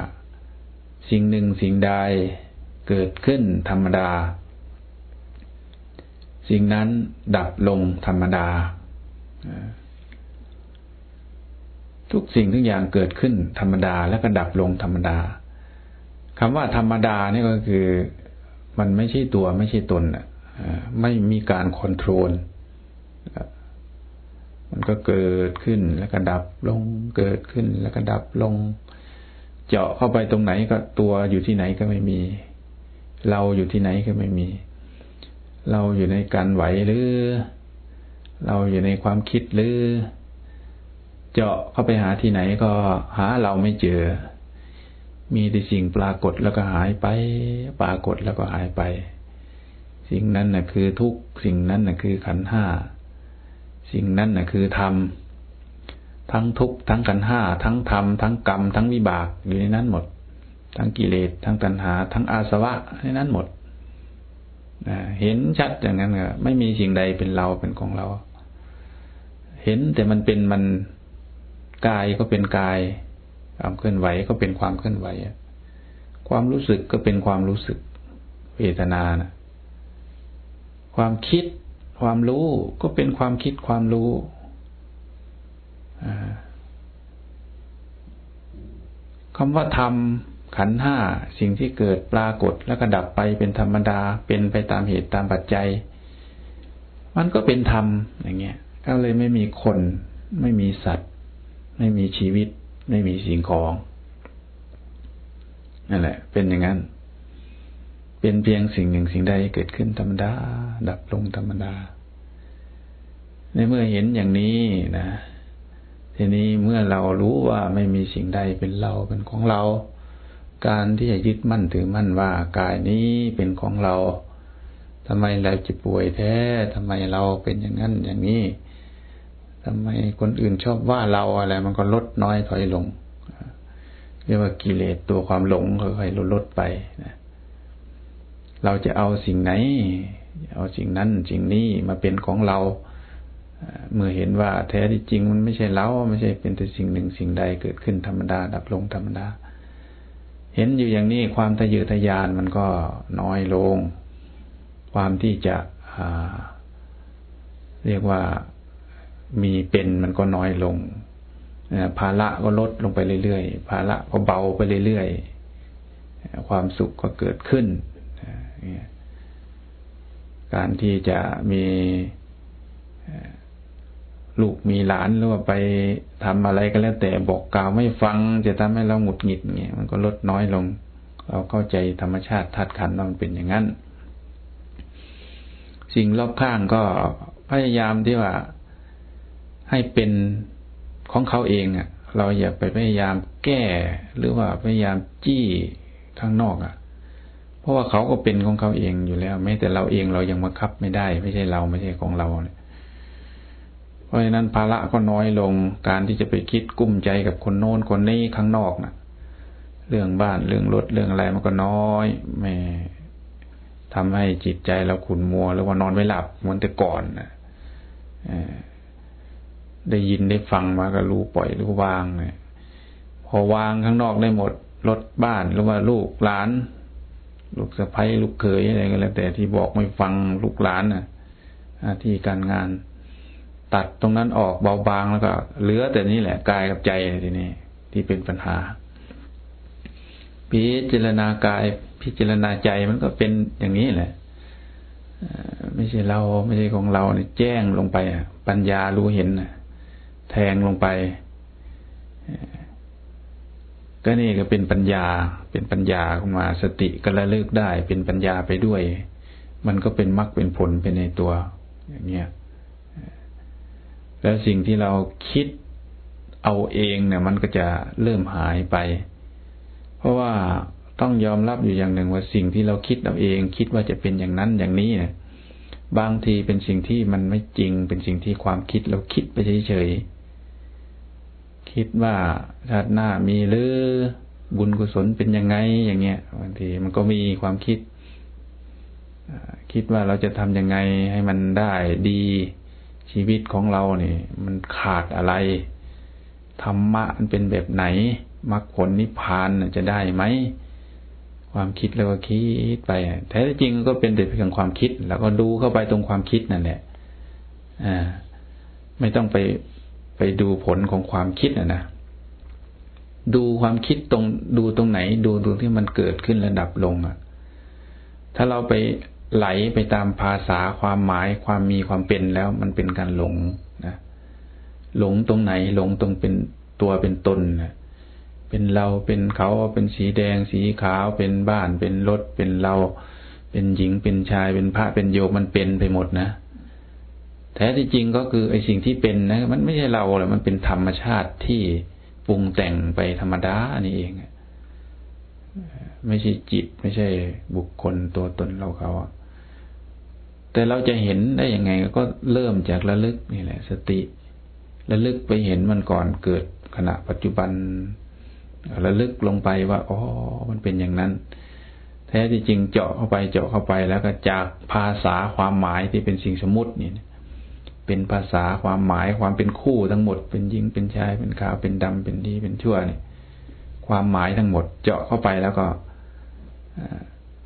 สิ่งหนึ่งสิ่งใดเกิดขึ้นธรรมดา สิ่งนั้นดับลงธรรมดา ทุกสิ่งทุกอย่างเกิดขึ้นธรรมดาแล้วก็ดับลงธรรมดาคำว่าธรรมดานี่ก็คือ มันไม่ใช่ตัวไม่ใช่ตนอะไม่มีการคอนโทรล มันก็เกิดขึ้นแล้วก็ดับลง เกิดขึ้นแล้วก็ดับลง เจาะเข้าไปตรงไหนก็ตัวอยู่ที่ไหนก็ไม่มี เราอยู่ที่ไหนก็ไม่มี เราอยู่ในการไหวหรือ เราอยู่ในความคิดหรือ เจาะเข้าไปหาที่ไหนก็หาเราไม่เจอ มีแต่สิ่งปรากฏแล้วก็หายไป ปรากฏแล้วก็หายไป สิ่งนั้นน่ะคือทุกสิ่งนั้นน่ะคือขันห้า สิ่งนั้นน่ะคือธรรมทั้งทุกข์ทั้งกันห้าทั้งธรรมทั้งกรรม ทั้งวิบากอยู่ในนั้นหมด ทั้งกิเลสทั้งตัณหา ทั้งอาสวะในนั้นหมดเห็นชัดอย่างนั้นก็ไม่มีสิ่งใดเป็นเราเป็นของเรา เห็นแต่มันเป็นมันกายก็เป็นกายความเคลื่อนไหวก็เป็นความเคลื่อนไหวความรู้สึกก็เป็นความรู้สึกเวทนานะความคิด ความรู้ก็เป็นความคิดความรู้คำว่าธรรมขันห้าสิ่งที่เกิดปรากฏแล้วก็ดับไปเป็นธรรมดาเป็นไปตามเหตุตามปัจจัย มันก็เป็นธรรมอย่างเงี้ย ก็เลยไม่มีคน ไม่มีสัตว์ ไม่มีชีวิต ไม่มีสิ่งของนั่นแหละ เป็นอย่างนั้น เป็นเพียงสิ่งหนึ่งสิ่งใดเกิดขึ้นธรรมดา ดับลงธรรมดา ในเมื่อเห็นอย่างนี้นะทีนี้เมื่อเรารู้ว่าไม่มีสิ่งใดเป็นเราเป็นของเรา การที่จะยึดมั่นถือมั่นว่ากายนี้เป็นของเราทำไมเราจะป่วยแท้ทำไมเราเป็นอย่างนั้นอย่างนี้ทำไมคนอื่นชอบว่าเราอะไร มันก็ลดน้อยถอยลงเรียกว่ากิเลสตัวความหลงค่อยๆลดลดไปนะ เราจะเอาสิ่งไหน เอาสิ่งนั้นสิ่งนี้มาเป็นของเรา เมื่อเห็นว่าแท้ที่จริงมันไม่ใช่เราไม่ใช่เป็นแต่สิ่งหนึ่งสิ่งใดเกิดขึ้นธรรมดา ดับลงธรรมดา เห็นอยู่อย่างนี้ความทะเยอทะยานมันก็น้อยลง ความที่จะเรียกว่ามีเป็นมันก็น้อยลงภาระก็ลดลงไปเรื่อยๆภาระก็เบาไปเรื่อยๆความสุขก็เกิดขึ้น การที่จะมีลูกมีหลานหรือว่าไปทำอะไรก็แล้ว แต่บอกกล่าวไม่ฟังจะทำให้เราหงุดหงิดเงี้ยมันก็ลดน้อยลง เราเข้าใจธรรมชาติธาตุขันธ์ว่ามันเป็นอย่างนั้น สิ่งรอบข้างก็พยายามที่ว่าให้เป็นของเขาเองอะ เราอย่าไปพยายามแก้หรือว่าพยายามจี้ข้างนอกอะ ราะว่าเขาก็เป็นของเขาเองอยู่แล้วแม้แต่เราเองเรายังบังคับไม่ได้ ไม่ใช่เราไม่ใช่ของเราเนี่ยเพราะฉะนั้นภาระก็น้อยลงการที่จะไปคิดกุ้มใจกับคนโน้นคนนี้ข้างนอกนะเรื่องบ้านเรื่องรถเรื่องอะไรมันก็น้อยไม่ทำให้จิตใจเราขุ่นมัวหรือว่านอนไม่หลับเหมือนแต่ก่อนนะได้ยินได้ฟังมาก็รู้ปล่อยรู้วางเนี่ยพอวางข้างนอกได้หมดรถบ้านหรือว่าลูกหลาน ลูกสะพ้ยลูกเขยอะไรก็แล้ว แต่ที่บอกไม่ฟังลูกหลานน่ะที่การงาน ตัดตรงนั้นออกเบาบางแล้วก็เหลือแต่นี่แหละกายกับใจทีนี้ที่เป็นปัญหา พิจารณากาย พิจารณาใจมันก็เป็นอย่างนี้แหละไม่ใช่เราไม่ใช่ของเราเนี่ยแจ้งลงไปปัญญารู้เห็นแทงลงไป ก็นี่ก็เป็นปัญญา เป็นปัญญาขึ้นมาสติก็ระลึกได้ เป็นปัญญาไปด้วย มันก็เป็นมรรคเป็นผลไปในตัว อย่างเงี้ยแล้วสิ่งที่เราคิดเอาเองเนี่ย มันก็จะเริ่มหายไป เพราะว่าต้องยอมรับอยู่อย่างหนึ่งว่าสิ่งที่เราคิดเอาเอง คิดว่าจะเป็นอย่างนั้นอย่างนี้เนี่ยบางทีเป็นสิ่งที่มันไม่จริง เป็นสิ่งที่ความคิดเราคิดไปเฉยๆคิดว่าชาติหน้ามีหรือ บุญกุศลเป็นยังไงอย่างเงี้ยบางทีมันก็มีความคิดคิดว่าเราจะทำยังไงให้มันได้ดีชีวิตของเราเนี่ย มันขาดอะไรธรรมะมันเป็นแบบไหนมรรคผลนิพพานจะได้ไหมความคิดแล้วก็คิดไปแท้จริงก็เป็นแต่เพียงความคิด แล้วก็ดูเข้าไปตรงความคิดนั่นแหละอ่าไม่ต้องไปไปดูผลของความคิดนะนะ ดูความคิดตรงดูตรงไหน ดูตรงที่มันเกิดขึ้นระดับลงอะ ถ้าเราไปไหลไปตามภาษาความหมายความมีความเป็นแล้วมันเป็นการหลงนะหลงตรงไหนหลงตรงเป็นตัวเป็นตนนะเป็นเราเป็นเขาเป็นสีแดง สีขาว เป็นบ้าน เป็นรถ เป็นเรา เป็นหญิงเป็นชายเป็นพระเป็นโยมมันเป็นไปหมดนะแท้ที่จริงก็คือไอ้สิ่งที่เป็นนะ มันไม่ใช่เราหรอกมันเป็นธรรมชาติที่ ปรุงแต่งไปธรรมดาอันี่เองไม่ใช่จิต ไม่ใช่บุคคลตัวตนเราเขาแต่เราจะเห็นได้ยังไง ก็เริ่มจากระลึกนี่แหละ สติ ระลึกไปเห็นมันก่อนเกิดขณะปัจจุบันระลึกลงไปว่าอ๋อมันเป็นอย่างนั้น แท้ที่จริงเจาะเข้าไปเจาะเข้าไปแล้วก็จากภาษาความหมายที่เป็นสิ่งสมมตินี่ เป็นภาษาความหมายความเป็นคู่ทั้งหมด เป็นหญิงเป็นชายเป็นขาวเป็นดำเป็นดีเป็นชั่วนี่ยความหมายทั้งหมดเจาะเข้าไปแล้วก็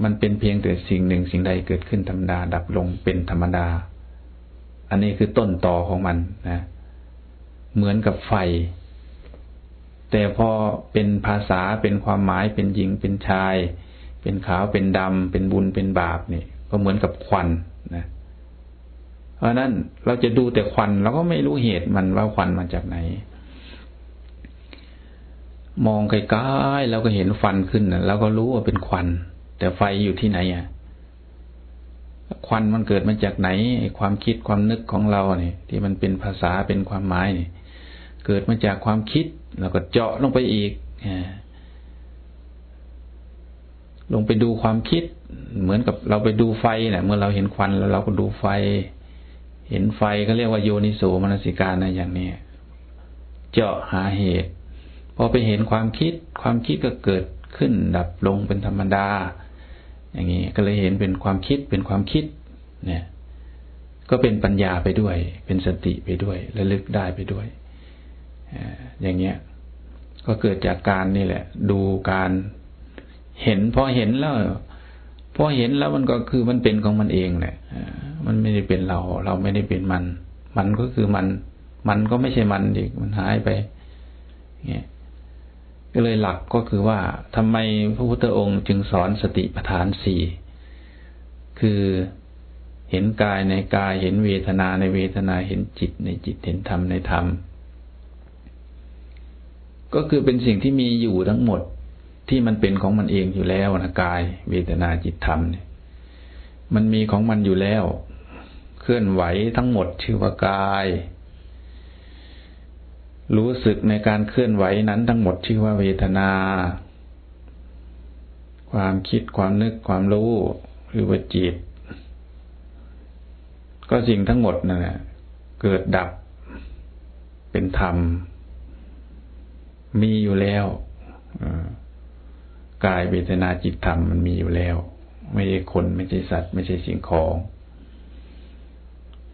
มันเป็นเพียงแต่สิ่งหนึ่งสิ่งใดเกิดขึ้นธรรมดา ดับลงเป็นธรรมดา อันนี้คือต้นต่อของมันนะ เหมือนกับไฟ แต่พอเป็นภาษาเป็นความหมายเป็นหญิงเป็นชาย เป็นขาวเป็นดำเป็นบุญเป็นบาปนี่ก็เหมือนกับควัน เพราะนั้นเราจะดูแต่ควันเราก็ไม่รู้เหตุมันว่าควันมาจากไหน มองไกลๆเราก็เห็นฟันขึ้นเราก็รู้ว่าเป็นควัน แต่ไฟอยู่ที่ไหนอะควันมันเกิดมาจากไหนความคิดความนึกของเราเนี่ย ที่มันเป็นภาษาเป็นความหมายเนี่ย เกิดมาจากความคิดเราก็เจาะลงไปอีกลงไปดูความคิด เหมือนกับเราไปดูไฟเนี่ยเมื่อเราเห็นควันแล้วเราก็ดูไฟ เห็นไฟก็เรียกว่าโยนิโสมนสิการนะอย่างนี้เจาะหาเหตุพอไปเห็นความคิด ความคิดก็เกิดขึ้นดับลงเป็นธรรมดา อย่างนี้ก็เลยเห็นเป็นความคิดเป็นความคิด เนี่ย ก็เป็นปัญญาไปด้วย เป็นสติไปด้วยระลึกได้ไปด้วยอย่างเงี้ย ก็เกิดจากการนี่แหละ ดูการเห็นพอเห็นแล้ว อเห็นแล้วมันก็คือมันเป็นของมันเองแหละมันไม่ได้เป็นเรา เราไม่ได้เป็นมัน มันก็คือมัน มันก็ไม่ใช่มันอีกมันหายไปเงี้ยก็เลยหลักก็คือว่าทำไมพระพุทธองค์จึงสอนสติปัฏฐานสี่คือเห็นกายในกายเห็นเวทนาในเวทนาเห็นจิตในจิตเห็นธรรมในธรรม ก็คือเป็นสิ่งที่มีอยู่ทั้งหมด ที่มันเป็นของมันเองอยู่แล้วนะกาย เวทนาจิตธรรมเนี่ยมันมีของมันอยู่แล้ว เคลื่อนไหวทั้งหมดชื่อว่ากาย รู้สึกในการเคลื่อนไหวนั้นทั้งหมดชื่อว่าเวทนา ความคิดความนึกความรู้หรือว่าจิต ก็สิ่งทั้งหมดนั่นแหละเกิดดับเป็นธรรม มีอยู่แล้ว กายเวทนาจิตธรรมมันมีอยู่แล้ว ไม่ใช่คนไม่ใช่สัตว์ ไม่ใช่สิ่งของ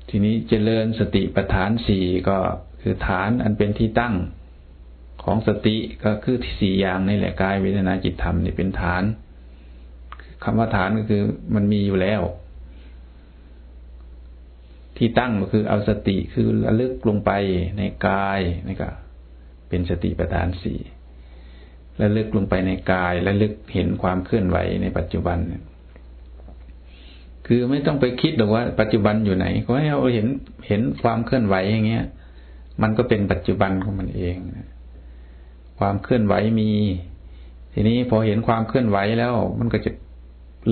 ทีนี้เจริญสติปัฏฐานสี่ก็คือฐานอันเป็นที่ตั้งของสติก็คือที่สี่อย่างนี่แหละกายเวทนาจิตธรรมนี่เป็นฐานคำว่าฐานก็คือมันมีอยู่แล้ว ที่ตั้งก็คือเอาสติคือระลึกลงไปในกายนี่ก็เป็นสติปัฏฐานสี่ และลึกลงไปในกาย และลึกเห็นความเคลื่อนไหวในปัจจุบันคือไม่ต้องไปคิดหรอกว่าปัจจุบันอยู่ไหนก็ให้เราเห็นเห็นความเคลื่อนไหวอย่างเงี้ย มันก็เป็นปัจจุบันของมันเองความเคลื่อนไหวมี ทีนี้พอเห็นความเคลื่อนไหวแล้ว มันก็จะ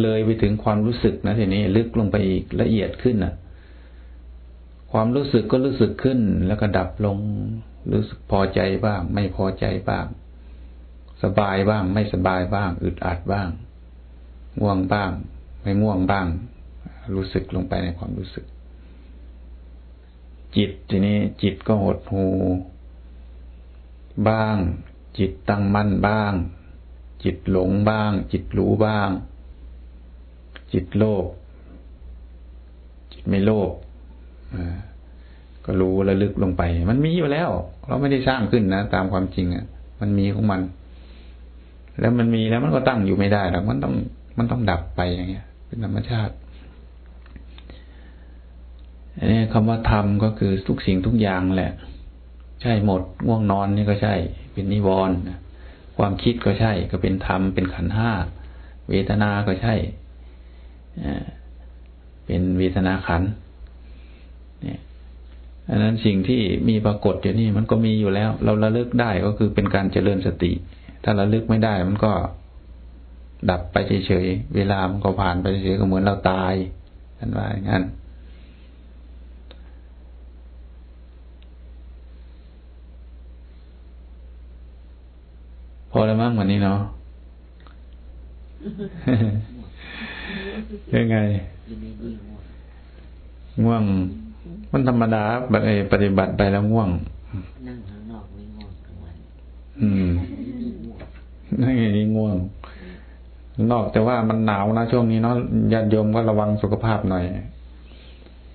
เลยไปถึงความรู้สึกนะทีนี้ลึกลงไปอีกละเอียดขึ้นอะ ความรู้สึกก็รู้สึกขึ้น แล้วก็ดับลง รู้สึกพอใจบ้าง ไม่พอใจบ้าง สบายบ้าง ไม่สบายบ้าง อึดอัดบ้าง ง่วงบ้าง ไม่ง่วงบ้าง รู้สึกลงไปในความรู้สึก จิตทีนี้จิตก็หดหูบ้าง จิตตั้งมั่นบ้าง จิตหลงบ้าง จิตรู้บ้าง จิตโลภจิตไม่โลภก็รู้ระลึกลงไป มันมีอยู่แล้ว เราไม่ได้สร้างขึ้นนะ ตามความจริงอะ มันมีของมัน แล้วมันมีแล้วมันก็ตั้งอยู่ไม่ได้หรอกมันต้องมันต้องดับไปอย่างเงี้ย เป็นธรรมชาติอันนี้คำว่าธรรมก็คือทุกสิ่งทุกอย่างแหละ ใช่หมดง่วงนอนนี่ก็ใช่ เป็นนิวรณ์ความคิดก็ใช่ ก็เป็นธรรมเป็นขันธ์ห้าเวทนา ก็ใช่เป็นเวทนาขันเนี่ยอันนั้นสิ่งที่มีปรากฏอยู่นี่มันก็มีอยู่แล้ว เราระลึกได้ก็คือเป็นการเจริญสติ ถ้าระลึกไม่ได้มันก็ดับไปเฉยๆ เวลามันก็ผ่านไปเฉยๆ ก็เหมือนเราตายกันว่าอย่างนั้น พอแล้วมั้งวันนี้เนาะยังไง ง่วง มันธรรมดาแบบปฏิบัติไปแล้วง่วง นั่งข้างนอกไม่ง่วงกลางวัน อืมนั่งอย่าง นี้ง่วง นอกแต่ว่ามันหนาวนะช่วงนี้เนาะญาติโยมก็ระวังสุขภาพหน่อย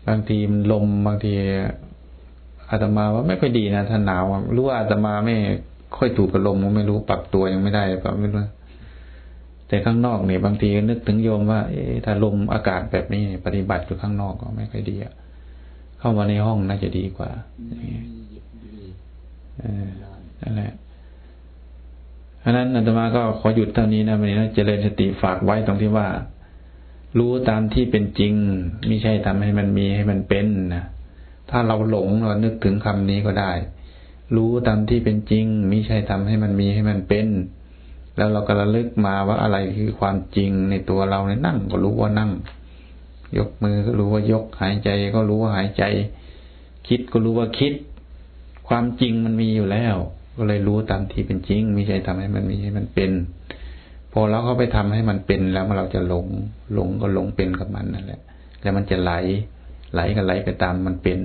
บางทีมันลมบางทีอาตมาว่าไม่ค่อยดีนะถ้าหนาวรู้ว่าอาตมาไม่ค่อยถูกกับลมไม่รู้ปรับตัวยังไม่ได้ปรับไม่รู้แต่ข้างนอกเนี่ยบางทีนึกถึงโยมว่าเอ๊ถ้าลมอากาศแบบนี้ปฏิบัติอยู่ข้างนอกก็ไม่ค่อยดีอะเข้ามาในห้องน่าจะดีกว่าเออนั่นแหละ เพราะนั้นอาตมาก็ขอหยุดเท่านี้นะวันนี้นะเจริญสติฝากไว้ตรงที่ว่า รู้ตามที่เป็นจริง ไม่ใช่ทำให้มันมีให้มันเป็นนะถ้าเราหลงเรานึกถึงคำนี้ก็ได้ รู้ตามที่เป็นจริง ไม่ใช่ทำให้มันมีให้มันเป็น แล้วเราก็ระลึกมาว่าอะไรคือความจริงในตัวเราในนั่งก็รู้ว่านั่ง ยกมือก็รู้ว่ายกหายใจก็รู้ว่าหายใจ คิดก็รู้ว่าคิด ความจริงมันมีอยู่แล้ว ก็เลยรู้ตามที่เป็นจริง ไม่ใช่ทำให้มันมีให้มันเป็น พอเราเข้าไปทำให้มันเป็นแล้วเราจะหลงหลงก็หลงเป็นกับมันนั่นแหละ แล้วมันจะไหลไหลก็ไหลไปตามมันเป็น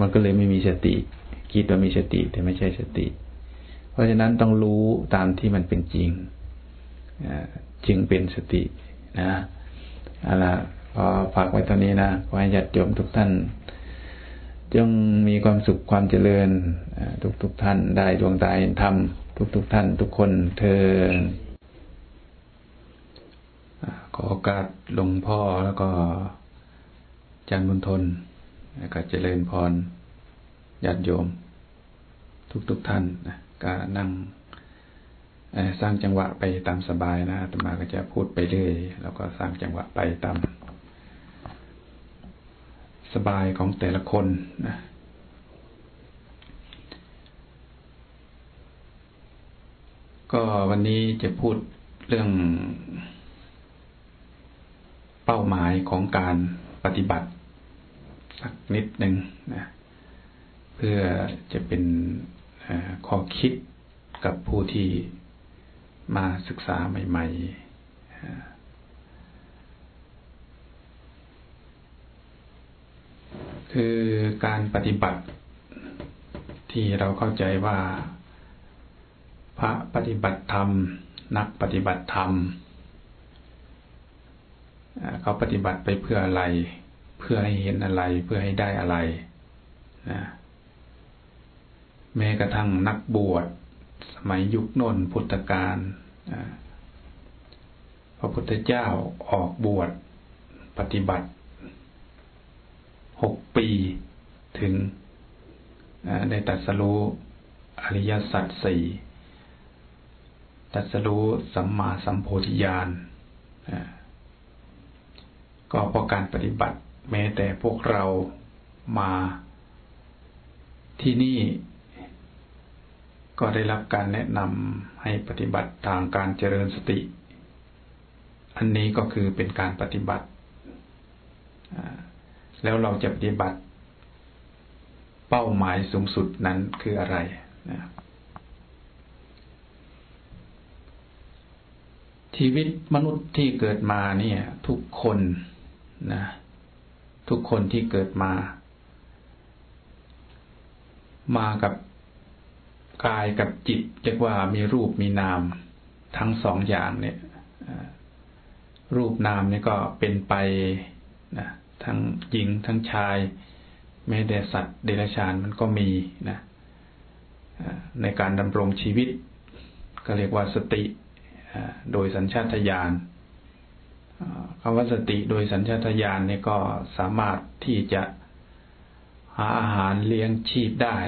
มันก็เลยไม่มีสติ คิดว่ามีสติแต่ไม่ใช่สติ เพราะฉะนั้นต้องรู้ตามที่มันเป็นจริงจึงเป็นสตินะเอาละพอฝากไว้ตอนนี้นะขอให้ญาติโยมทุกท่าน จงมีความสุขความเจริญ ทุกทุกท่านได้ดวงตาเห็นธรรมทุกทุกท่านทุกคนเธอขอโอกาสหลวงพ่อแล้วก็จันบุญทนแล้วก็เจริญพรญาติโยม ทุกทุกท่านนะก็นั่งสร้างจังหวะไปตามสบายนะตมาก็จะพูดไปเรื่อยแล้วก็สร้างจังหวะไปตาม สบายของแต่ละคนนะก็วันนี้จะพูดเรื่องเป้าหมายของการปฏิบัติ สักนิดหนึ่งนะเพื่อจะเป็นข้อคิดกับผู้ที่มาศึกษาใหม่ ๆ คือการปฏิบัติที่เราเข้าใจว่า พระปฏิบัติธรรม นักปฏิบัติธรรมเขาปฏิบัติไปเพื่ออะไร เพื่อให้เห็นอะไร เพื่อให้ได้อะไรนะแม้กระทั่งนักบวชสมัยยุคนนพุทธกาลพระพุทธเจ้าออกบวชปฏิบัติ หกปีถึงได้ตัดสรู้อริยสัจสี่ตัดสรู้สัมมาสัมโพธิญาณก็เพราะการปฏิบัติแม้แต่พวกเรามาที่นี่ก็ได้รับการแนะนำให้ปฏิบัติทางการเจริญสติ อันนี้ก็คือเป็นการปฏิบัติ แล้วเราจะปฏิบัติ เป้าหมายสูงสุดนั้นคืออะไรนะชีวิตมนุษย์ที่เกิดมาเนี่ย ทุกคนนะทุกคนที่เกิดมา มากับกายกับจิตเรียกว่ามีรูปมีนามทั้งสองอย่างเนี่ยรูปนามนี่ก็เป็นไปนะ ทั้งหญิงทั้งชาย แม้แต่สัตว์เดรัจฉานมันก็มีนะในการดำรงชีวิต ก็เรียกว่าสติโดยสัญชาตญาณคำว่าสติโดยสัญชาตญาณนี่ก็สามารถที่จะหาอาหารเลี้ยงชีพได้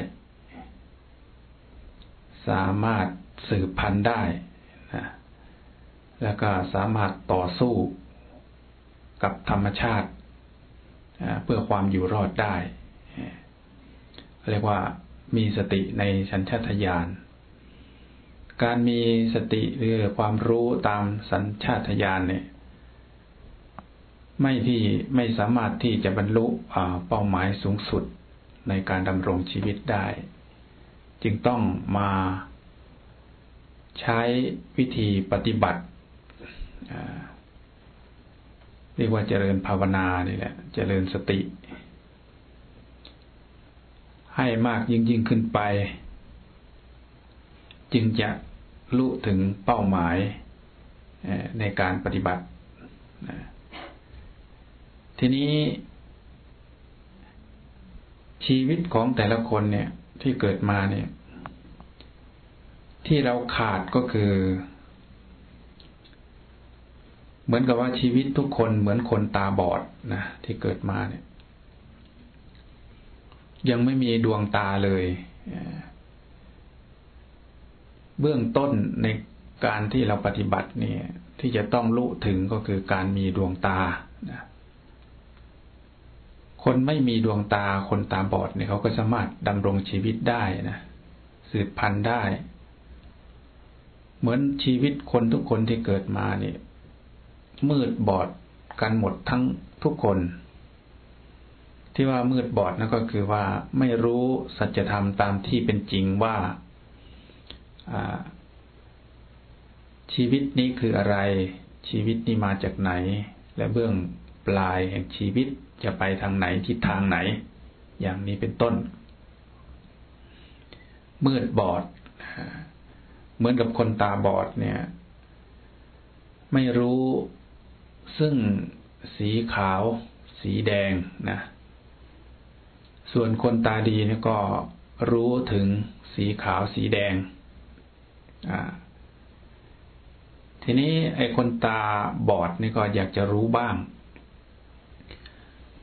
สามารถสืบพันธุ์ได้นะแล้วก็สามารถต่อสู้กับธรรมชาติ เพื่อความอยู่รอดได้เรียกว่ามีสติในสัญชาตญาณการมีสติหรือความรู้ตามสัญชาตญาณเนี่ย ไม่ที่ไม่สามารถที่จะบรรลุเป้าหมายสูงสุดในการดำรงชีวิตได้ จึงต้องมาใช้วิธีปฏิบัติ เรียกว่าเจริญภาวนานี่แหละ เจริญสติ ให้มากยิ่งยิ่งขึ้นไป จึงจะรู้ถึงเป้าหมายในการปฏิบัติ ทีนี้ชีวิตของแต่ละคนเนี่ยที่เกิดมาเนี่ย ที่เราขาดก็คือ เหมือนกับว่าชีวิตทุกคนเหมือนคนตาบอดนะที่เกิดมาเนี่ย ยังไม่มีดวงตาเลย เบื้องต้นในการที่เราปฏิบัติเนี่ย ที่จะต้องรู้ถึงก็คือการมีดวงตานะคนไม่มีดวงตาคนตาบอดเนี่ยเขาก็สามารถดำรงชีวิตได้นะสืบพันธุ์ได้ เหมือนชีวิตคนทุกคนที่เกิดมาเนี่ย มืดบอดกันหมดทั้งทุกคน ที่ว่ามืดบอดนั่นก็คือว่าไม่รู้สัจธรรมตามที่เป็นจริงว่าชีวิตนี้คืออะไร ชีวิตนี้มาจากไหน และเบื้องปลายแห่งชีวิตจะไปทางไหนทิศทางไหน อย่างนี้เป็นต้น มืดบอด เหมือนกับคนตาบอดเนี่ย ไม่รู้ ซึ่งสีขาว สีแดงนะ ส่วนคนตาดีนี่ก็รู้ถึงสีขาวสีแดงทีนี้ไอ้คนตาบอดนี่ก็อยากจะรู้บ้าง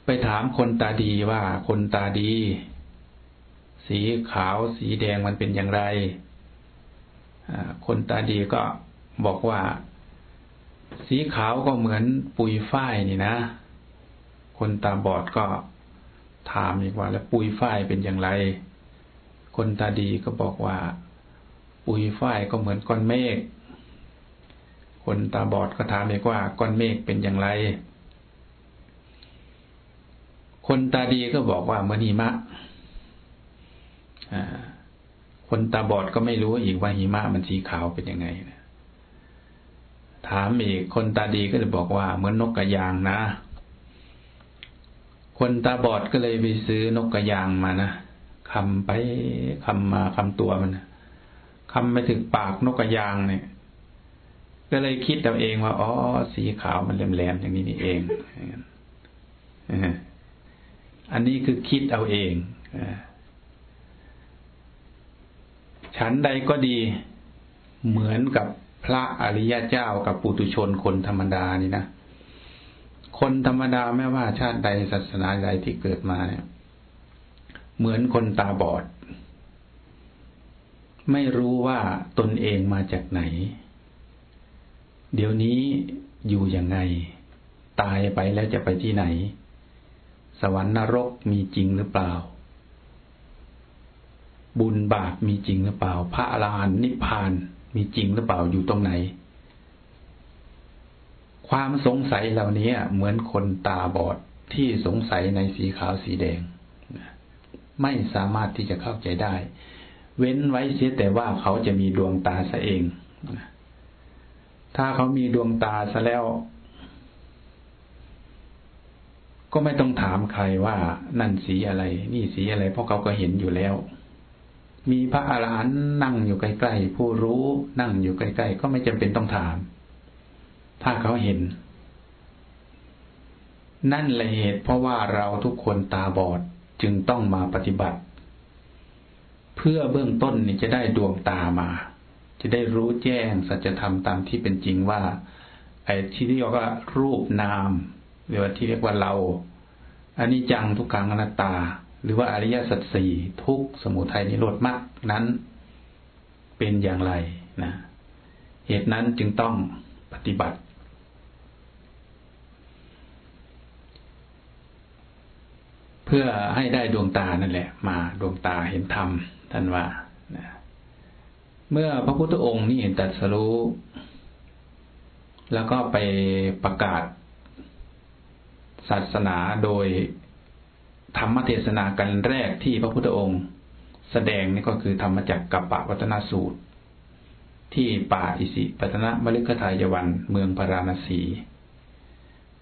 ไปถามคนตาดีว่าคนตาดี สีขาวสีแดงมันเป็นอย่างไร คนตาดีก็บอกว่า สีขาวก็เหมือนปุยฝ้ายนี่นะ คนตาบอดก็ถามอีกว่า แล้วปุยฝ้ายเป็นอย่างไร คนตาดีก็บอกว่า ปุยฝ้ายก็เหมือนก้อนเมฆ คนตาบอดก็ถามอีกว่าก้อนเมฆเป็นอย่างไร คนตาดีก็บอกว่าเหมือนหิมะคนตาบอดก็ไม่รู้อีกว่าหิมะมันสีขาวเป็นยังไงนะ ถามอีกคนตาดีก็เลยบอกว่าเหมือนนกกระยางนะ คนตาบอดก็เลยไปซื้อนกกระยางมานะคำไปคำมาคำตัวมันคำไปถึงปากนกกระยางเนี่ย ก็เลยคิดเอาเองว่าอ๋อสีขาวมันแหลมๆอย่างนี้นี่เองอันนี้คือคิดเอาเองฉันใดก็ดีเหมือนกับ พระอริยเจ้ากับปุตุชนคนธรรมดานี่นะคนธรรมดาไม่ว่าชาติใดศาสนาใดที่เกิดมาเนี่ย เหมือนคนตาบอด ไม่รู้ว่าตนเองมาจากไหน เดี๋ยวนี้อยู่ยังไง ตายไปแล้วจะไปที่ไหน สวรรค์นรกมีจริงหรือเปล่า บุญบาปมีจริงหรือเปล่า พระอรหันต์นิพพาน มีจริงหรือเปล่าอยู่ตรงไหน ความสงสัยเหล่านี้เหมือนคนตาบอดที่สงสัยในสีขาวสีแดง ไม่สามารถที่จะเข้าใจได้ เว้นไว้เสียแต่ว่าเขาจะมีดวงตาซะเอง ถ้าเขามีดวงตาซะแล้ว ก็ไม่ต้องถามใครว่านั่นสีอะไร นี่สีอะไร เพราะเขาก็เห็นอยู่แล้ว มีพระอาหารหันต์นั่งอยู่ใกล้ๆผู้รู้นั่งอยู่ใกล้ๆก็ไม่จำเป็นต้องถาม ถ้าเขาเห็น นั่นแหละเหตุเพราะว่าเราทุกคนตาบอดจึงต้องมาปฏิบัติ เพื่อเบื้องต้นนี่จะได้ดวงตามา จะได้รู้แจ้งสัจธรรมตามที่เป็นจริงว่า ไอ้ที่เรียกว่ารูปนามหรือว่าที่เรียกว่าเราอันนี้จังทุกขังอนัตตา หรือว่าอริยสัจสี่ทุกสมุทัยนิโรธมรรคนั้นเป็นอย่างไรนะ เหตุนั้นจึงต้องปฏิบัติ เพื่อให้ได้ดวงตานั่นแหละ มาดวงตาเห็นธรรมท่านว่านะเมื่อพระพุทธองค์นี่เห็นตัดสรู้ แล้วก็ไปประกาศศาสนาโดย ธรรมเทศนากันแรกที่พระพุทธองค์ แสดงนี่ก็คือธรรมจักรกับปะวัตนสูตร ที่ป่าอิสิปตนะมฤคทายวันเมืองพาราณสี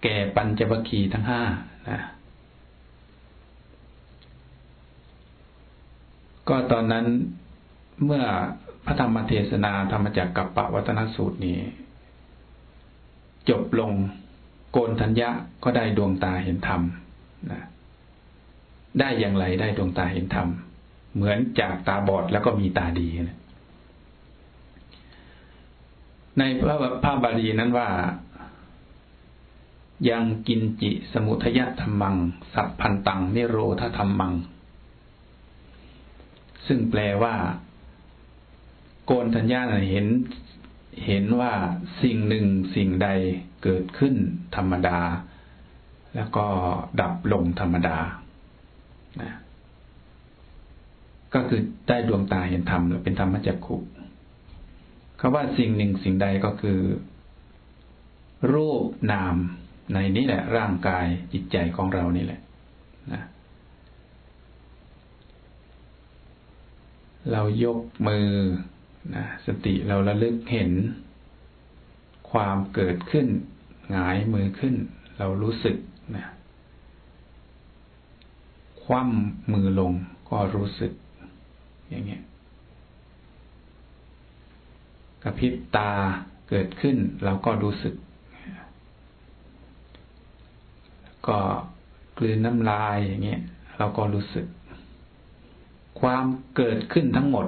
แก่ปัญจวัคคีทั้งห้านะก็ตอนนั้นเมื่อพระธรรมเทศนาธรรมจักรกับปะวัตนสูตรนี้ จบลงโกนทัญญะก็ได้ดวงตาเห็นธรรมนะ ได้อย่างไรได้ดวงตาเห็นธรรม เหมือนจากตาบอดแล้วก็มีตาดีนะในพระพระบาลีนั้นว่า ยังกินจิสมุทยธรรมัง สัพพันตังนิโรธธรรมัง ซึ่งแปลว่า โกนทัญญาเห็น เห็นว่าสิ่งหนึ่งสิ่งใดเกิดขึ้นธรรมดา แล้วก็ดับลงธรรมดา นะก็คือได้ดวงตาเห็นธรรมแล้วเป็นธรรมจักขุคำว่าสิ่งหนึ่งสิ่งใดก็คือ รูปนาม ในนี้แหละ ร่างกายจิตใจของเรานี่แหละนะเรายกมือนะสติเราระลึกเห็น ความเกิดขึ้น หงายมือขึ้น เรารู้สึกนะ คว่ำมือลงก็รู้สึก อย่างเงี้ยกระพริบตาเกิดขึ้นเราก็รู้สึก ก็กลืนน้ำลายอย่างเงี้ยเราก็รู้สึก ความเกิดขึ้นทั้งหมด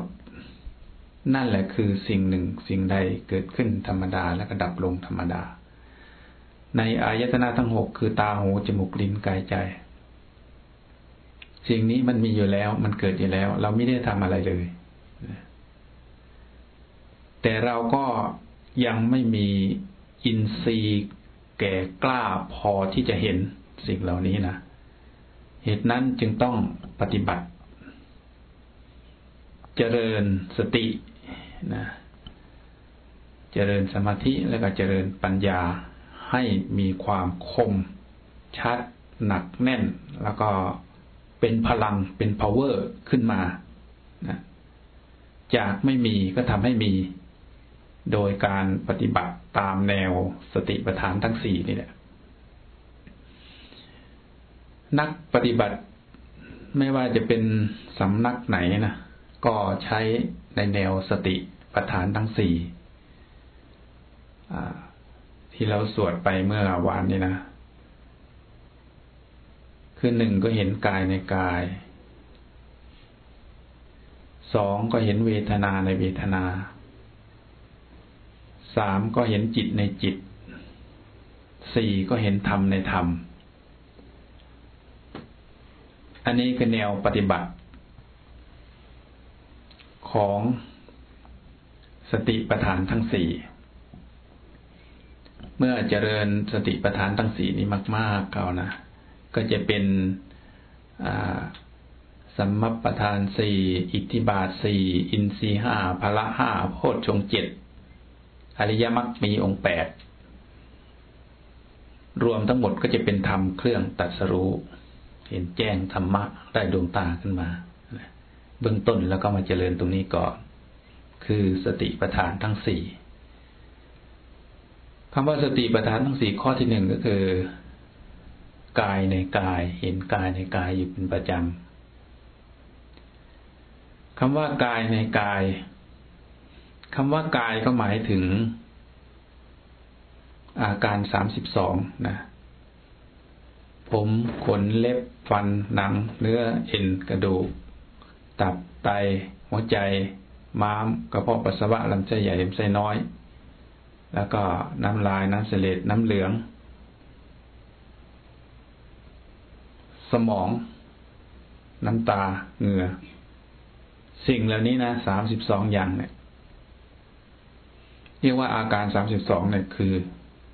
นั่นแหละคือสิ่งหนึ่งสิ่งใดเกิดขึ้นธรรมดาแล้วก็ดับลงธรรมดา ในอายตนะทั้งหกคือตาหูจมูกลิ้นกายใจ สิ่งนี้มันมีอยู่แล้ว มันเกิดอยู่แล้ว เราไม่ได้ทำอะไรเลย แต่เราก็ยังไม่มีอินทรีย์แก่กล้าพอที่จะเห็นสิ่งเหล่านี้นะ เหตุนั้นจึงต้องปฏิบัติ เจริญสตินะ เจริญสมาธิแล้วก็เจริญปัญญาให้มีความคม ชัด หนักแน่น แล้วก็ เป็นพลังเป็น power ขึ้นมานะจากไม่มีก็ทำให้มี โดยการปฏิบัติตามแนวสติปัฏฐานทั้งสี่นี่แหละ นักปฏิบัติไม่ว่าจะเป็นสำนักไหนนะก็ใช้ในแนวสติปัฏฐานทั้งสี่ที่เราสวดไปเมื่อวานนี้นะ คือหนึ่งก็เห็นกายในกาย สองก็เห็นเวทนาในเวทนา สามก็เห็นจิตในจิต สี่ก็เห็นธรรมในธรรม อันนี้คือแนวปฏิบัติ ของสติปัฏฐานทั้งสี่เมื่อเจริญสติปัฏฐานทั้งสี่นี้มาก ๆ เก่านะ ก็จะเป็นสัมมปทานสี่อิทธิบาทสี่อินทรีห้าพละห้าโพชฌงเจ็ดอริยมรรคมีองค์แปดรวมทั้งหมดก็จะเป็นธรรมเครื่องตัดสรู้ เห็นแจ้งธรรมะได้ดวงตาขึ้นมาเบื้องต้นแล้วก็มาเจริญตรงนี้ก่อน คือสติปัฏฐานทั้งสี่คำว่าสติปัฏฐานทั้งสี่ข้อที่หนึ่งก็คือ กายในกาย เห็นกายในกายอยู่เป็นประจำคำว่ากายในกายคำว่ากายก็หมายถึง อาการสามสิบสองนะผมขนเล็บฟันหนัง เนื้อเอ็นกระดูก ตับไต หัวใจ ม้ามกระเพาะปัสสาวะลำไส้ใหญ่ลำไส้น้อย แล้วก็น้ำลายน้ำเสลดน้ำเหลือง สมอง น้ำตาเหงื่อ สิ่งเหล่านี้นะสามสิบสองอย่างเนี่ย เรียกว่าอาการสามสิบสองเนี่ยคือ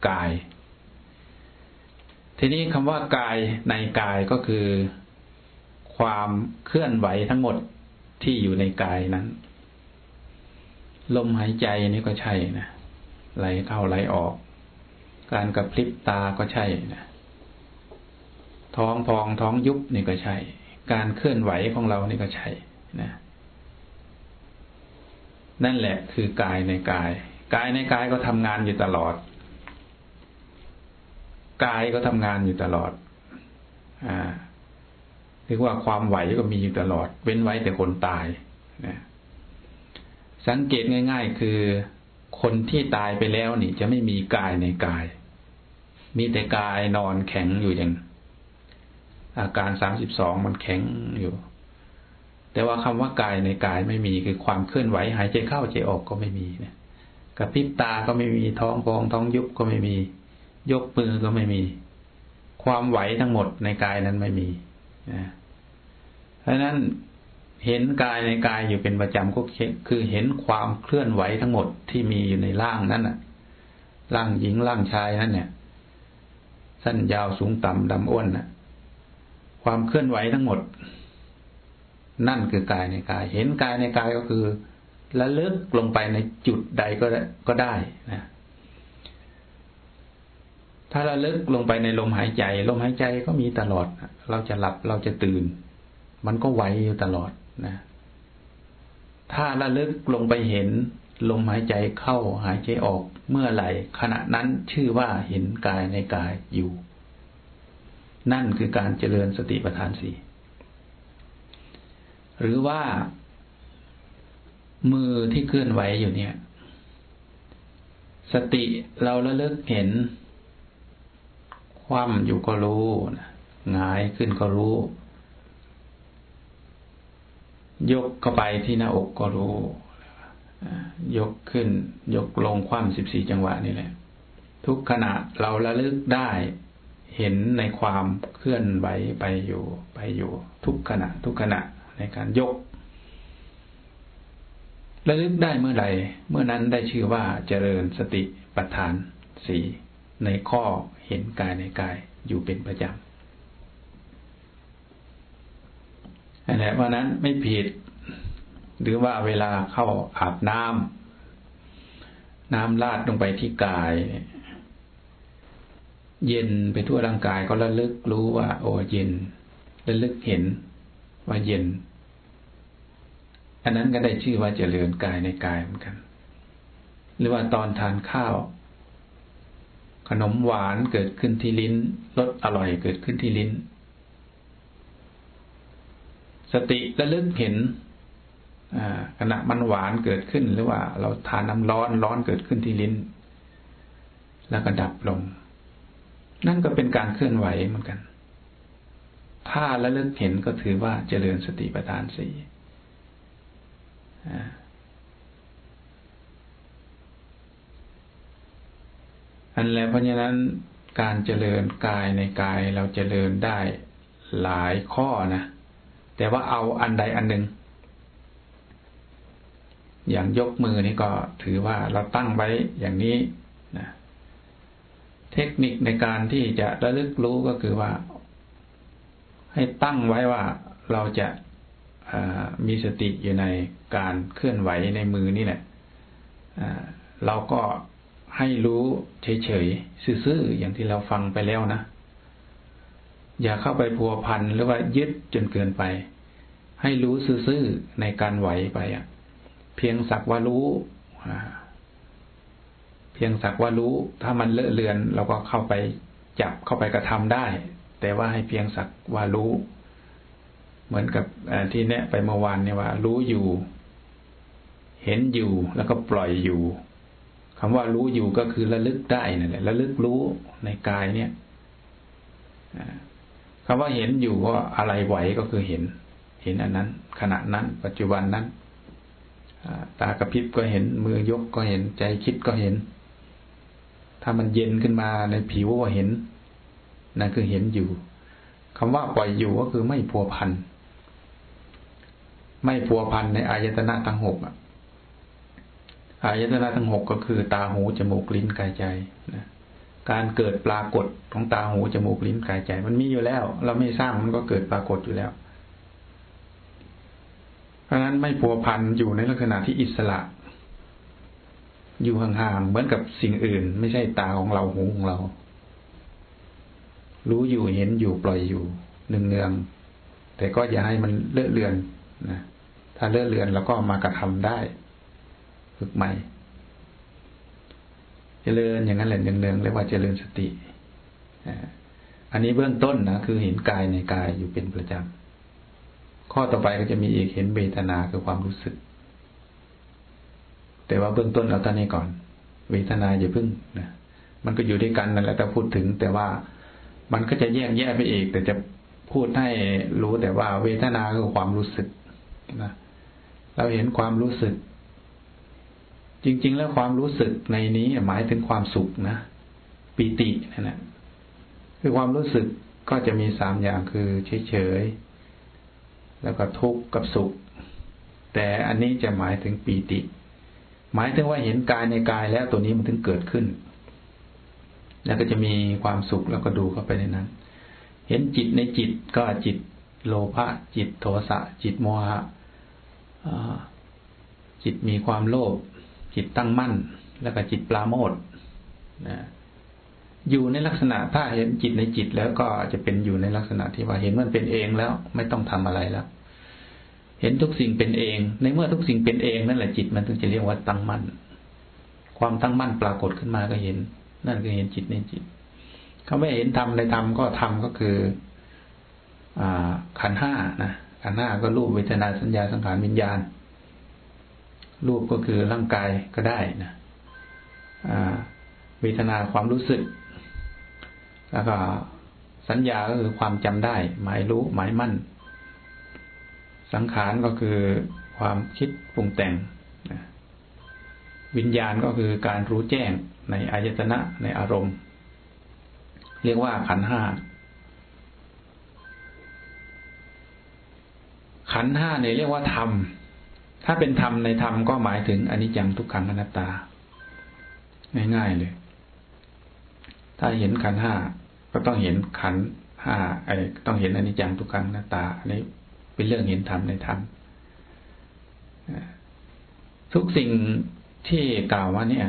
กาย ทีนี้คำว่ากายในกายก็คือความเคลื่อนไหวทั้งหมดที่อยู่ในกายนั้น ลมหายใจนี่ก็ใช่นะไหลเข้าไหลออก การกระพริบตาก็ใช่นะ ท้องพองท้องยุบนี่ก็ใช่ การเคลื่อนไหวของเรานี่ก็ใช่นะ นั่นแหละคือกายในกาย กายในกายก็ทำงานอยู่ตลอด กายก็ทำงานอยู่ตลอด อ่าเรียกว่าความไหวก็มีอยู่ตลอด เว้นไว้แต่คนตายนะสังเกตง่าย ๆ คือคนที่ตายไปแล้วนี่ จะไม่มีกายในกาย มีแต่กายนอนแข็งอยู่อย่าง อาการสามสิบสองมันแข็งอยู่ แต่ว่าคำว่ากายในกายไม่มีคือความเคลื่อนไหวหายใจเข้าใจออกก็ไม่มีนะกระพริบตาก็ไม่มีท้องพองท้องยุบก็ไม่มี ยกมือก็ไม่มี ความไหวทั้งหมดในกายนั้นไม่มีนะเพราะนั้นเห็นกายในกายอยู่เป็นประจำก็คือเห็นความเคลื่อนไหวทั้งหมดที่มีอยู่ในร่างนั้นน่ะ ร่างหญิงร่างชายนั่นเนี่ย สั้นยาวสูงต่ำดำอ้วนน่ะ ความเคลื่อนไหวทั้งหมด นั่นคือกายในกาย เห็นกายในกายก็คือระลึกลงไปในจุดใดก็ได้ก็ได้นะถ้าระลึกลงไปในลมหายใจ ลมหายใจก็มีตลอด เราจะหลับเราจะตื่น มันก็ไหวอยู่ตลอดนะ ถ้าระลึกลงไปเห็น ลมหายใจเข้าหายใจออกเมื่อไหร่ขณะนั้นชื่อว่าเห็นกายในกายอยู่ นั่นคือการเจริญสติปัฏฐานสี่หรือว่า มือที่เคลื่อนไหวอยู่เนี่ย สติเราระลึกเห็น คว่ำอยู่ก็รู้หงายขึ้นก็รู้ ยกเข้าไปที่หน้าอกก็รู้ ยกขึ้น ยกลงคว่ำสิบสี่จังหวะนี่แหละ ทุกขณะเราระลึกได้ เห็นในความเคลื่อนไหวไปอยู่ไปอยู่ทุกขณะ ทุกขณะในการยกระลึกได้เมื่อใดเมื่อนั้นได้ชื่อว่าเจริญสติปัฏฐานสี่ในข้อเห็นกายในกายอยู่เป็นประจำอันนี้ว่านั้นไม่ผิด หรือว่าเวลาเข้าอาบน้ำน้ำลาดลงไปที่กายเย็ เย็นไปทั่วร่างกายก็ระลึกรู้ว่า โอ้เย็นระลึกเห็นว่าเย็น อันนั้นก็ได้ชื่อว่าเจริญกายในกายเหมือนกัน หรือว่าตอนทานข้าว ขนมหวานเกิดขึ้นที่ลิ้นรสอร่อยเกิดขึ้นที่ลิ้น สติระลึกเห็นขณะมันหวานเกิดขึ้นหรือว่า เราทานน้ำร้อนร้อนเกิดขึ้นที่ลิ้น แล้วก็ดับลง นั่นก็เป็นการเคลื่อนไหวเหมือนกัน ถ้าระลึกเห็นก็ถือว่าเจริญสติปัฏฐานสี่อันแล้วเพราะฉะนั้นการเจริญกายในกายเราเจริญได้หลายข้อนะ แต่ว่าเอาอันใดอันหนึ่ง อย่างยกมือนี่ก็ถือว่าเราตั้งไว้อย่างนี้ เทคนิคในการที่จะระลึกรู้ก็คือว่า ให้ตั้งไว้ว่าเราจะมีสติอยู่ในการเคลื่อนไหวในมือนี่แหละเราก็ให้รู้เฉยๆซื่อๆอย่างที่เราฟังไปแล้วนะ อย่าเข้าไปพัวพันหรือว่ายึดจนเกินไป ให้รู้ซื่อๆในการไหวไปอะเพียงสักว่ารู้ พียงสักว่ารู้ ถ้ามันเลอะเลือน เราก็เข้าไปจับเข้าไปกระทำได้ แต่ว่าให้เพียงสักว่ารู้ เหมือนกับที่เนี้ยไปเมื่อวานเนี่ยว่า รู้อยู่ เห็นอยู่แล้วก็ปล่อยอยู่คำว่ารู้อยู่ก็คือระลึกได้นั่นแหละระลึกรู้ในกายเนี่ยคำว่าเห็นอยู่ก็อะไรไหวก็คือเห็น เห็นอันนั้น ขณะนั้น ปัจจุบันนั้นตากระพริบก็เห็นมือยกก็เห็นใจคิดก็เห็น ถ้ามันเย็นขึ้นมาในผิวก็เห็นนั่นคือเห็นอยู่คำว่าปล่อยอยู่ก็คือไม่พัวพันไม่พัวพันในอายตนะทั้งหกอายตนะทั้งหกก็คือ ตาหูจมูกลิ้นกายใจนะการเกิดปรากฏของตาหูจมูกลิ้นกายใจ มันมีอยู่แล้ว เราไม่สร้างมันก็เกิดปรากฏอยู่แล้ว เพราะฉะนั้นไม่พัวพันอยู่ในลักษณะที่อิสระ อยู่ห่างๆเหมือนกับสิ่งอื่น ไม่ใช่ตาของเราหูของเรา รู้อยู่เห็นอยู่ปล่อยอยู่เนืองๆแต่ก็อย่าให้มันเลอะเลือนนะถ้าเลอะเลือนเราก็มากระทำได้ฝึกใหม่ เจริญอย่างนั้นแหละเนืองๆเรียกว่าเจริญสติอันนี้เบื้องต้นนะคือเห็นกายในกายอยู่เป็นประจำข้อต่อไปก็จะมีอีกเห็นเวทนาคือความรู้สึก แต่ว่าเบื้องต้นเอาตอนนี้ก่อน เวทนาอย่าพึ่งนะมันก็อยู่ด้วยกันนั่นแหละแต่พูดถึง แต่ว่ามันก็จะแยกแยกไปอีกแต่จะพูดให้รู้แต่ว่าเวทนาคือความรู้สึกนะเราเห็นความรู้สึก จริง ๆ แล้วความรู้สึกในนี้หมายถึงความสุขนะปีตินั่นแหละคือความรู้สึกก็จะมีสามอย่างคือเฉยๆแล้วก็ทุกข์กับสุข แต่อันนี้จะหมายถึงปีติ หมายถึงว่าเห็นกายในกายแล้วตัวนี้มันถึงเกิดขึ้น แล้วก็จะมีความสุขแล้วก็ดูเข้าไปในนั้น เห็นจิตในจิตก็จิตโลภะจิตโทสะจิตโมหะจิตมีความโลภจิตตั้งมั่น แล้วก็จิตปลาโมดนะอยู่ในลักษณะถ้าเห็นจิตในจิตแล้วก็จะเป็นอยู่ในลักษณะที่ว่าเห็นมันเป็นเองแล้ว ไม่ต้องทำอะไรแล้ว เห็นทุกสิ่งเป็นเอง ในเมื่อทุกสิ่งเป็นเองนั่นแหละจิตมันถึงจะเรียกว่าตั้งมั่น ความตั้งมั่นปรากฏขึ้นมาก็เห็น นั่นคือเห็นจิตในจิต เขาไม่เห็นธรรมในธรรมก็ธรรมก็คือ อ่า ขันห้านะขันห้าก็รูปเวทนาสัญญาสังขารวิญญาณ รูปก็คือร่างกายก็ได้นะเวทนาความรู้สึก แล้วก็สัญญาก็คือความจำได้ หมายรู้หมายมั่น สังขารก็คือความคิดปรุงแต่ง วิญญาณก็คือการรู้แจ้งในอายตนะในอารมณ์ เรียกว่าขันห้า ขันห้าเนี่ยเรียกว่าธรรม ถ้าเป็นธรรมในธรรมก็หมายถึงอนิจจังทุกขังอนัตตา ง่ายๆเลย ถ้าเห็นขันห้าก็ต้องเห็นขันห้าไอ้ต้องเห็นอนิจจังทุกขังอนัตตาอันนี้ เป็นเรื่องเห็นธรรมในธรรมทุกสิ่งที่กล่าวว่าเนี่ย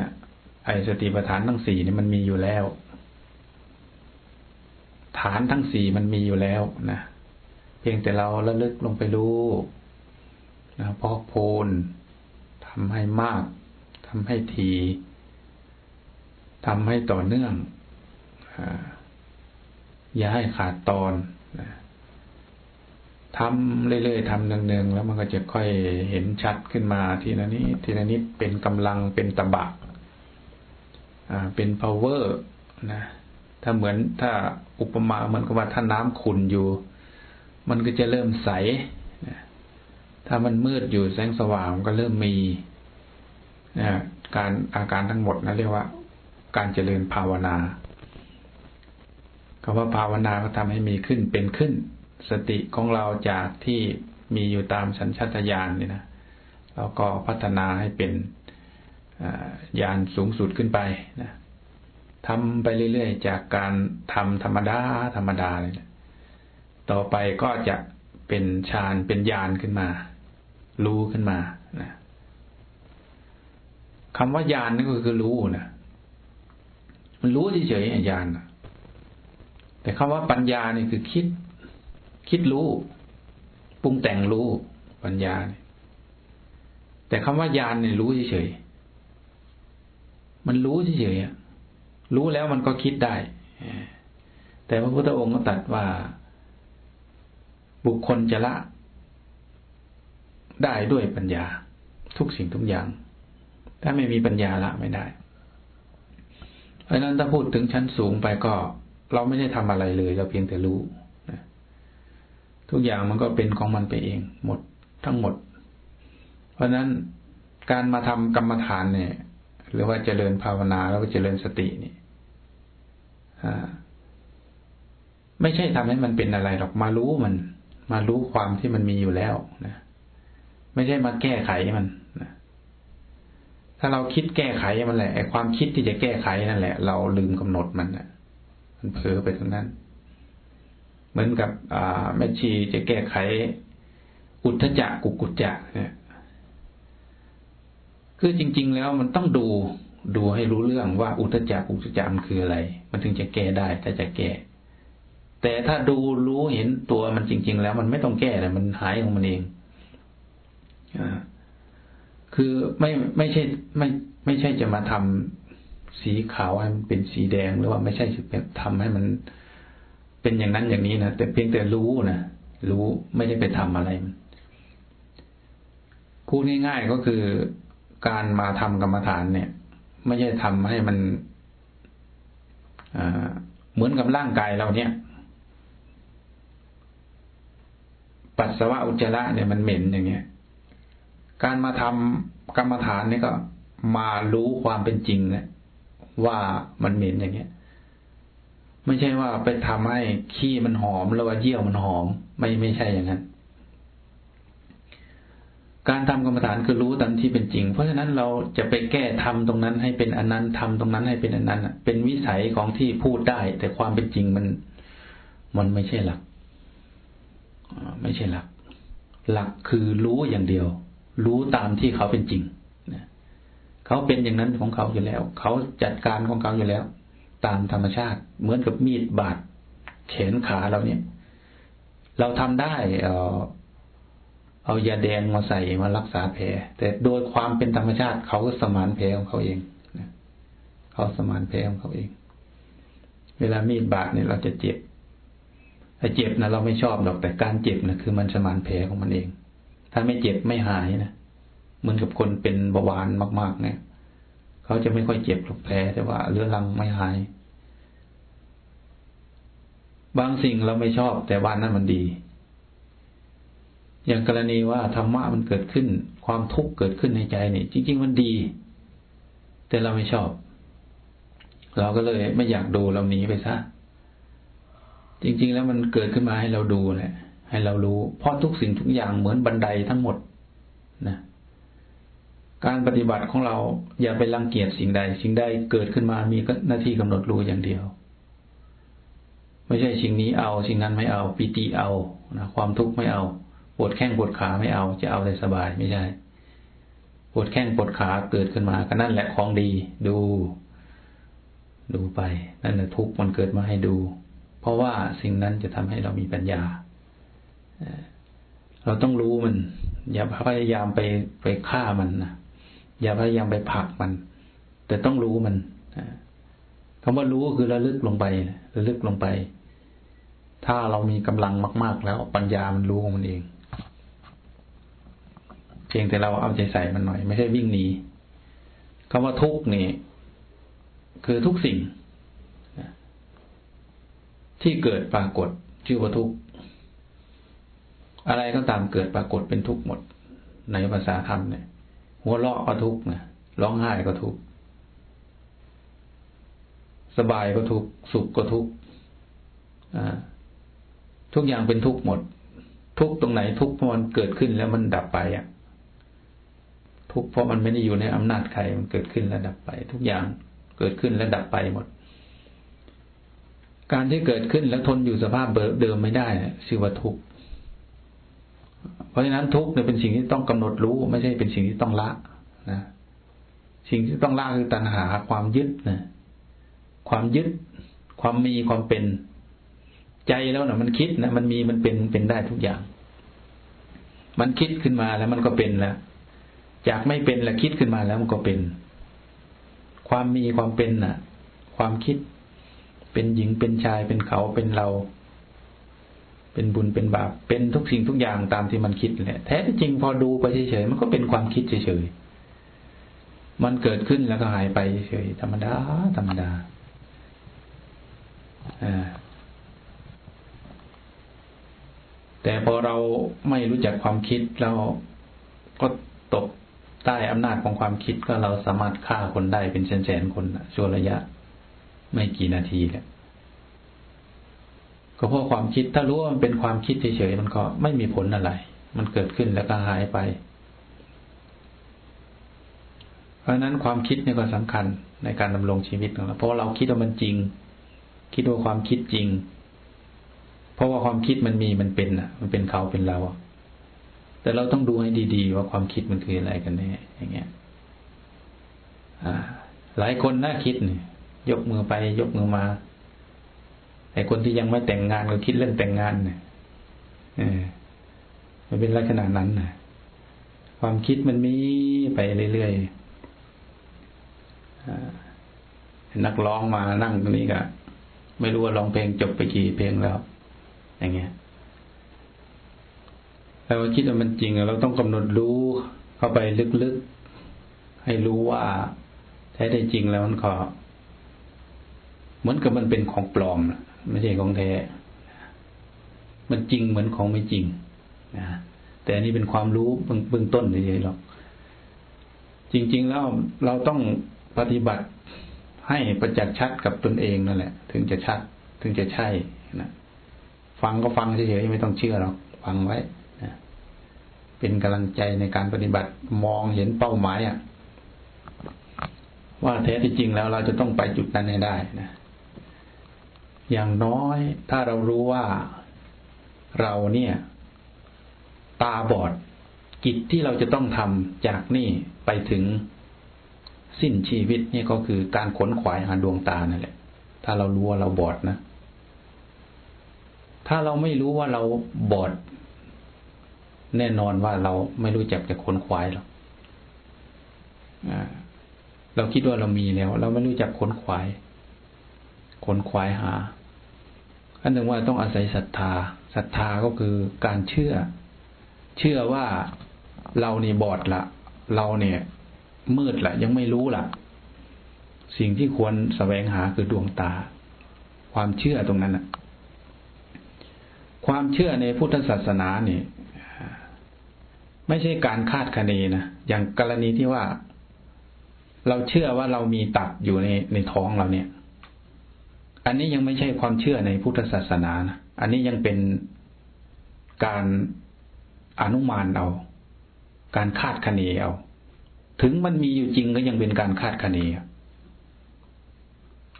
ไอสติปัฏฐานทั้งสี่นี่มันมีอยู่แล้ว ฐานทั้งสี่มันมีอยู่แล้วนะเพียงแต่เราระลึกลงไปรู้นะพอกพูนทำให้มากทำให้ทีทำให้ต่อเนื่องอย่าให้ขาดตอนนะ ทำเรื่อยๆทำเนืองๆแล้วมันก็จะค่อยเห็นชัดขึ้นมาทีละนิดทีละนิดเป็นกำลังเป็นตบะเป็น power นะถ้าเหมือนถ้าอุปมาเหมือนกับว่าถ้าน้ำขุ่นอยู่ มันก็จะเริ่มใสถ้ามันมืดอยู่แสงสว่างก็เริ่มมีนะการอาการทั้งหมดนะเรียกว่า การเจริญภาวนาคำว่าภาวนาก็ทำให้มีขึ้นเป็นขึ้น สติของเราจากที่มีอยู่ตามสัญชาตญาณนี่นะเราก็พัฒนาให้เป็นญาณสูงสุดขึ้นไปนะทำไปเรื่อยๆ จากการทำธรรมดาธรรมดาเลยนะต่อไปก็จะเป็นฌานเป็นญาณขึ้นมา รู้ขึ้นมานะคำว่าญาณนั่นก็คือรู้นะมันรู้เฉยๆญาณแต่คำว่าปัญญานี่คือคิด คิดรู้ปรุงแต่งรู้ปัญญา แต่คำว่าญาณเนี่ยรู้เฉยๆมันรู้เฉยๆรู้แล้วมันก็คิดได้ แต่พระพุทธองค์ก็ตรัสว่า บุคคลจะละ ได้ด้วยปัญญา ทุกสิ่งทุกอย่าง ถ้าไม่มีปัญญาละไม่ได้ เพราะนั้นถ้าพูดถึงชั้นสูงไปก็ เราไม่ได้ทำอะไรเลย เราเพียงแต่รู้ ทุกอย่างมันก็เป็นของมันไปเอง หมดทั้งหมด เพราะนั้นการมาทำกรรมฐานเนี่ย หรือว่าเจริญภาวนาแล้วก็เจริญสตินี่ไม่ใช่ทำให้มันเป็นอะไรหรอกมารู้มัน มารู้ความที่มันมีอยู่แล้วนะไม่ใช่มาแก้ไขมันนะถ้าเราคิดแก้ไขมันแหละไอความคิดที่จะแก้ไขนั่นแหละ เราลืมกำหนดมันนะมันเผลอไปตรงนั้น เหมือนกับแม่ชีจะแก้ไขอุทธจักกุกุจจะเนี่ยคือจริง ๆ แล้วมันต้องดูดูให้รู้เรื่องว่าอุทธจักกุกุจจะมันคืออะไร มันถึงจะแก้ได้ถ้าจะแก้ แต่ถ้าดูรู้เห็นตัวมันจริง ๆ แล้วมันไม่ต้องแก้เลยมันหายของมันเองอคือไม่ไม่ใช่ไม่ไม่ใช่จะมาทำสีขาวให้มันเป็นสีแดงหรือว่าไม่ใช่จะทำให้มัน เป็นอย่างนั้นอย่างนี้นะแต่เพียงแต่รู้นะรู้ไม่ได้ไปทำอะไรพูดง่ายๆก็คือการมาทำกรรมฐานเนี่ย ไม่ใช่ทำให้มันเหมือนกับร่างกายเราเนี่ย ปัสสาวะอุจจาระเนี่ยมันเหม็นอย่างเงี้ย การมาทำกรรมฐานนี่ก็มารู้ความเป็นจริงนะว่ามันเหม็นอย่างเงี้ย ไม่ใช่ว่าไปทำให้ขี้มันหอมแล้วว่าเยี่ยวมันหอม ไม่ไม่ใช่อย่างนั้น การทำกรรมฐานคือรู้ตามที่เป็นจริง เพราะฉะนั้นเราจะไปแก้ทำตรงนั้นให้เป็นอันนั้นทำตรงนั้นให้เป็นอันนั้นเป็นวิสัยของที่พูดได้ แต่ความเป็นจริงมัน มันไม่ใช่หลักไม่ใช่หลัก หลักคือรู้อย่างเดียว รู้ตามที่เขาเป็นจริงเขาเป็นอย่างนั้นของเขาอยู่แล้ว เขาจัดการของเขาอยู่แล้ว ตามธรรมชาติ เหมือนกับมีดบาดแขนขาเราเนี่ย เราทำได้เอเอายาแดงมาใส่มารักษาแผลแต่โดยความเป็นธรรมชาติเขาก็สมานแผลของเขาเองเขาสมานแผลของเขาเอง เวลามีดบาดเนี่ยเราจะเจ็บไอ้เจ็บนะเราไม่ชอบหรอกแต่การเจ็บนะคือมันสมานแผลของมันเอง ถ้าไม่เจ็บไม่หายนะเหมือนกับคนเป็นเบาหวานมาก ๆ เนี่ยเขาจะไม่ค่อยเจ็บหรอกแผลแต่ว่าเรื้อรังไม่หาย บางสิ่งเราไม่ชอบ แต่ว่านั้นมันดี อย่างกรณีว่าธรรมะมันเกิดขึ้น ความทุกข์เกิดขึ้นในใจนี่จริง ๆ มันดี แต่เราไม่ชอบ เราก็เลยไม่อยากดูเราหนีไปซะจริง ๆ แล้วมันเกิดขึ้นมาให้เราดูแหละ ให้เรารู้ เพราะทุกสิ่งทุกอย่างเหมือนบันไดทั้งหมดนะการปฏิบัติของเราอย่าไปรังเกียจสิ่งใด สิ่งใดเกิดขึ้นมามีหน้าที่กำหนดรู้อย่างเดียว ไม่ใช่สิ่งนี้เอา สิ่งนั้นไม่เอา ปิติเอานะความทุกข์ไม่เอาปวดแข้งปวดขาไม่เอา จะเอาแต่สบายไม่ใช่ปวดแข้งปวดขาเกิดขึ้นมาก็นั่นแหละของดีดู ดูไป นั่นแหละทุกข์มันเกิดมาให้ดู เพราะว่าสิ่งนั้นจะทำให้เรามีปัญญาเราต้องรู้มัน อย่าพยายามไปไปฆ่ามันนะอย่าพยายามไปผลักมัน แต่ต้องรู้มันคำว่ารู้ก็คือระลึกลงไป ระลึกลงไป ถ้าเรามีกำลังมาก ๆ แล้วปัญญามันรู้ของมันเองเพียงแต่เราเอาใจใส่มันหน่อย ไม่ใช่วิ่งหนีคำว่าทุกนี่คือทุกสิ่งที่เกิดปรากฏชื่อว่าทุกอะไรก็ตามเกิดปรากฏเป็นทุกข์หมด ในภาษาธรรมเนี่ยหัวเราะก็ทุกข์นะร้องไห้ก็ทุกข์ สบายก็ทุกสุขก็ทุกทุกอย่างเป็นทุกหมด ทุกตรงไหนทุกเพราะมันเกิดขึ้นแล้วมันดับไปอะ ทุกเพราะมันไม่ได้อยู่ในอำนาจใครมันเกิดขึ้นแล้วดับไป ทุกอย่างเกิดขึ้นแล้วดับไปหมด การที่เกิดขึ้นแล้วทนอยู่สภาพเดิมไม่ได้ชื่อว่าทุกข์เพราะฉะนั้นทุกเนี่ยเป็นสิ่งที่ต้องกำหนดรู้ ไม่ใช่เป็นสิ่งที่ต้องละนะสิ่งที่ต้องละคือตัณหาความยึดนะ ความยึด ความมีความเป็น ใจแล้วนะมันคิดนะมันมีมันเป็นเป็นได้ทุกอย่าง มันคิดขึ้นมาแล้วมันก็เป็นแล้วจากไม่เป็นแล้วคิดขึ้นมาแล้วมันก็เป็น ความมีความเป็นนะ่ะ ความคิด เป็นหญิงเป็นชายเป็นเขาเป็นเรา เป็นบุญเป็นบาปเป็นทุกสิ่งทุกอย่างตามที่มันคิดแหละแท้ที่จริงพอดูไปเฉยๆมันก็เป็นความคิดเฉยๆมันเกิดขึ้นแล้วก็หายไปเฉยธรรมดาธรรมดา แต่พอเราไม่รู้จักความคิดเราก็ตกใต้อำนาจของความคิดก็เราสามารถฆ่าคนได้เป็นแสนๆคนช่วงระยะ ไม่กี่นาทีแหละก็เพราะความคิดถ้ารู้ว่ามันเป็นความคิดเฉยๆมันก็ไม่มีผลอะไร มันเกิดขึ้นแล้วก็หายไป เพราะนั้นความคิดเนี่ยก็สำคัญในการดำรงชีวิตของเราเพราะเราคิดว่ามันจริง คิดว่าความคิดจริง เพราะว่าความคิดมันมีมันเป็นอะ มันเป็นเขาเป็นเราอะแต่เราต้องดูให้ดีๆ ว่าความคิดมันคืออะไรกันแน่อย่างเงี้ยอ่าหลายคนน่าคิดเนี่ยยกมือไปยกมือมาไอ้คนที่ยังไม่แต่งงานก็คิดเรื่องแต่งงานเนี่ยเออมันเป็นลักษณะนั้นนะความคิดมันมีไปเรื่อยๆนักร้องมานั่งตรงนี้ก็ ไม่รู้ว่าร้องเพลงจบไปกี่เพลงแล้ว อย่างเงี้ยเราคิดว่ามันจริงเราต้องกำหนดรู้เข้าไปลึกๆ ให้รู้ว่าแท้ได้จริงแล้วมันก็เหมือนกับมันเป็นของปลอมไม่ใช่ของแท้ มันจริงเหมือนของไม่จริงนะแต่อันนี้เป็นความรู้เบื้องต้นเฉยๆหรอกจริง ๆ แล้วเราต้องปฏิบัติ ให้ประจักษ์ชัดกับตนเองนั่นแหละ ถึงจะชัด ถึงจะใช่นะฟังก็ฟังเฉยๆไม่ต้องเชื่อหรอกฟังไว้นะเป็นกำลังใจในการปฏิบัติมองเห็นเป้าหมายอะว่าแท้ที่จริงแล้วเราจะต้องไปจุดนั้นให้ได้นะอย่างน้อยถ้าเรารู้ว่าเราเนี่ย ตาบอดกิจที่เราจะต้องทำจากนี่ไปถึง สิ้นชีวิตนี่ก็คือการขนขวายหาดวงตานั่นแหละ ถ้าเรารู้ว่าเราบอดนะ ถ้าเราไม่รู้ว่าเราบอด แน่นอนว่าเราไม่รู้จักจะขนขวายหรอกเราคิดว่าเรามีแล้ว เราไม่รู้จักขนขวาย ขนขวายหาอันหนึ่งว่าต้องอาศัยศรัทธา ศรัทธาก็คือการเชื่อ เชื่อว่าเรานี่บอดละ เราเนี่ย มืดละยังไม่รู้ละสิ่งที่ควรสแสวงหาคือดวงตา ความเชื่อตรงนั้นนะความเชื่อในพุทธศาสนาเนี่ยไม่ใช่การคาดคะเนนะ อย่างกรณีที่ว่า เราเชื่อว่าเรามีตับอยู่ในในท้องเราเนี่ย อันนี้ยังไม่ใช่ความเชื่อในพุทธศาสนานะ อันนี้ยังเป็นการอนุมานเอา การคาดคะเนเอา ถึงมันมีอยู่จริงก็ยังเป็นการคาดคะเน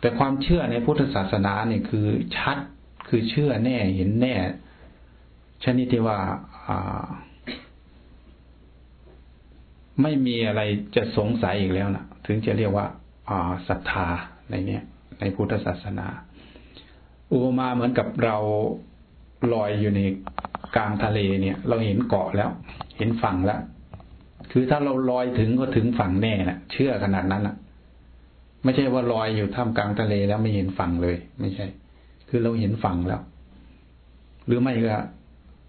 แต่ความเชื่อในพุทธศาสนาเนี่ยคือชัดคือเชื่อแน่เห็นแน่ ชนิดที่ว่าไม่มีอะไรจะสงสัยอีกแล้วนะถึงจะเรียกว่าศรัทธาในเนี้ยในพุทธศาสนา อุปมาเหมือนกับเราลอยอยู่ในกลางทะเลเนี่ย เราเห็นเกาะแล้ว เห็นฝั่งแล้ว คือถ้าเราลอยถึงก็ถึงฝั่งแน่นะเชื่อขนาดนั้นละไม่ใช่ว่าลอยอยู่ท่ามกลางทะเลแล้วไม่เห็นฝั่งเลย ไม่ใช่ คือเราเห็นฝั่งแล้ว หรือไม่ก็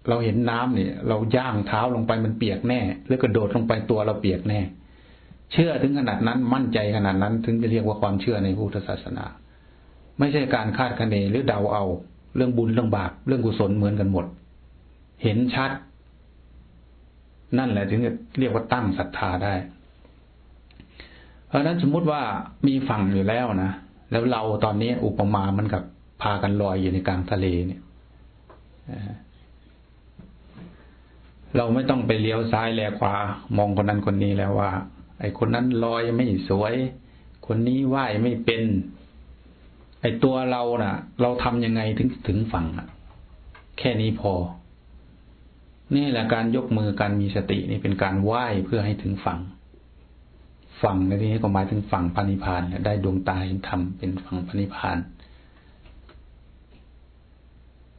เราเห็นน้ำเนี่ย เราย่างเท้าลงไปมันเปียกแน่หรือกระโดดลงไปตัวเราเปียกแน่ เชื่อถึงขนาดนั้นมั่นใจขนาดนั้น ถึงจะเรียกว่าความเชื่อในพุทธศาสนา ไม่ใช่การคาดคะเนหรือเดาเอา เรื่องบุญเรื่องบาปเรื่องกุศลเหมือนกันหมด เห็นชัด นั่นแหละถึงจะเรียกว่าตั้งศรัทธาได้ เพราะนั้นสมมุติว่ามีฝั่งอยู่แล้วนะแล้วเราตอนนี้อุปมามันกับพากันลอยอยู่ในกลางทะเลเนี่ยเราไม่ต้องไปเลี้ยวซ้ายแลขวามองคนนั้นคนนี้แล้วว่า ไอ้คนนั้นลอยไม่สวย คนนี้ว่ายไม่เป็น ไอ้ตัวเรานะ่ะ เราทำยังไงถึงถึงฝั่งอะ แค่นี้พอ นี่แหละการยกมือการมีสตินี่เป็นการไหว้เพื่อให้ถึงฝั่ง ฝั่งในที่นี้ก็หมายถึงฝั่งพานิพานได้ดวงตาเห็นธรรมเป็นฝั่งพานิพาน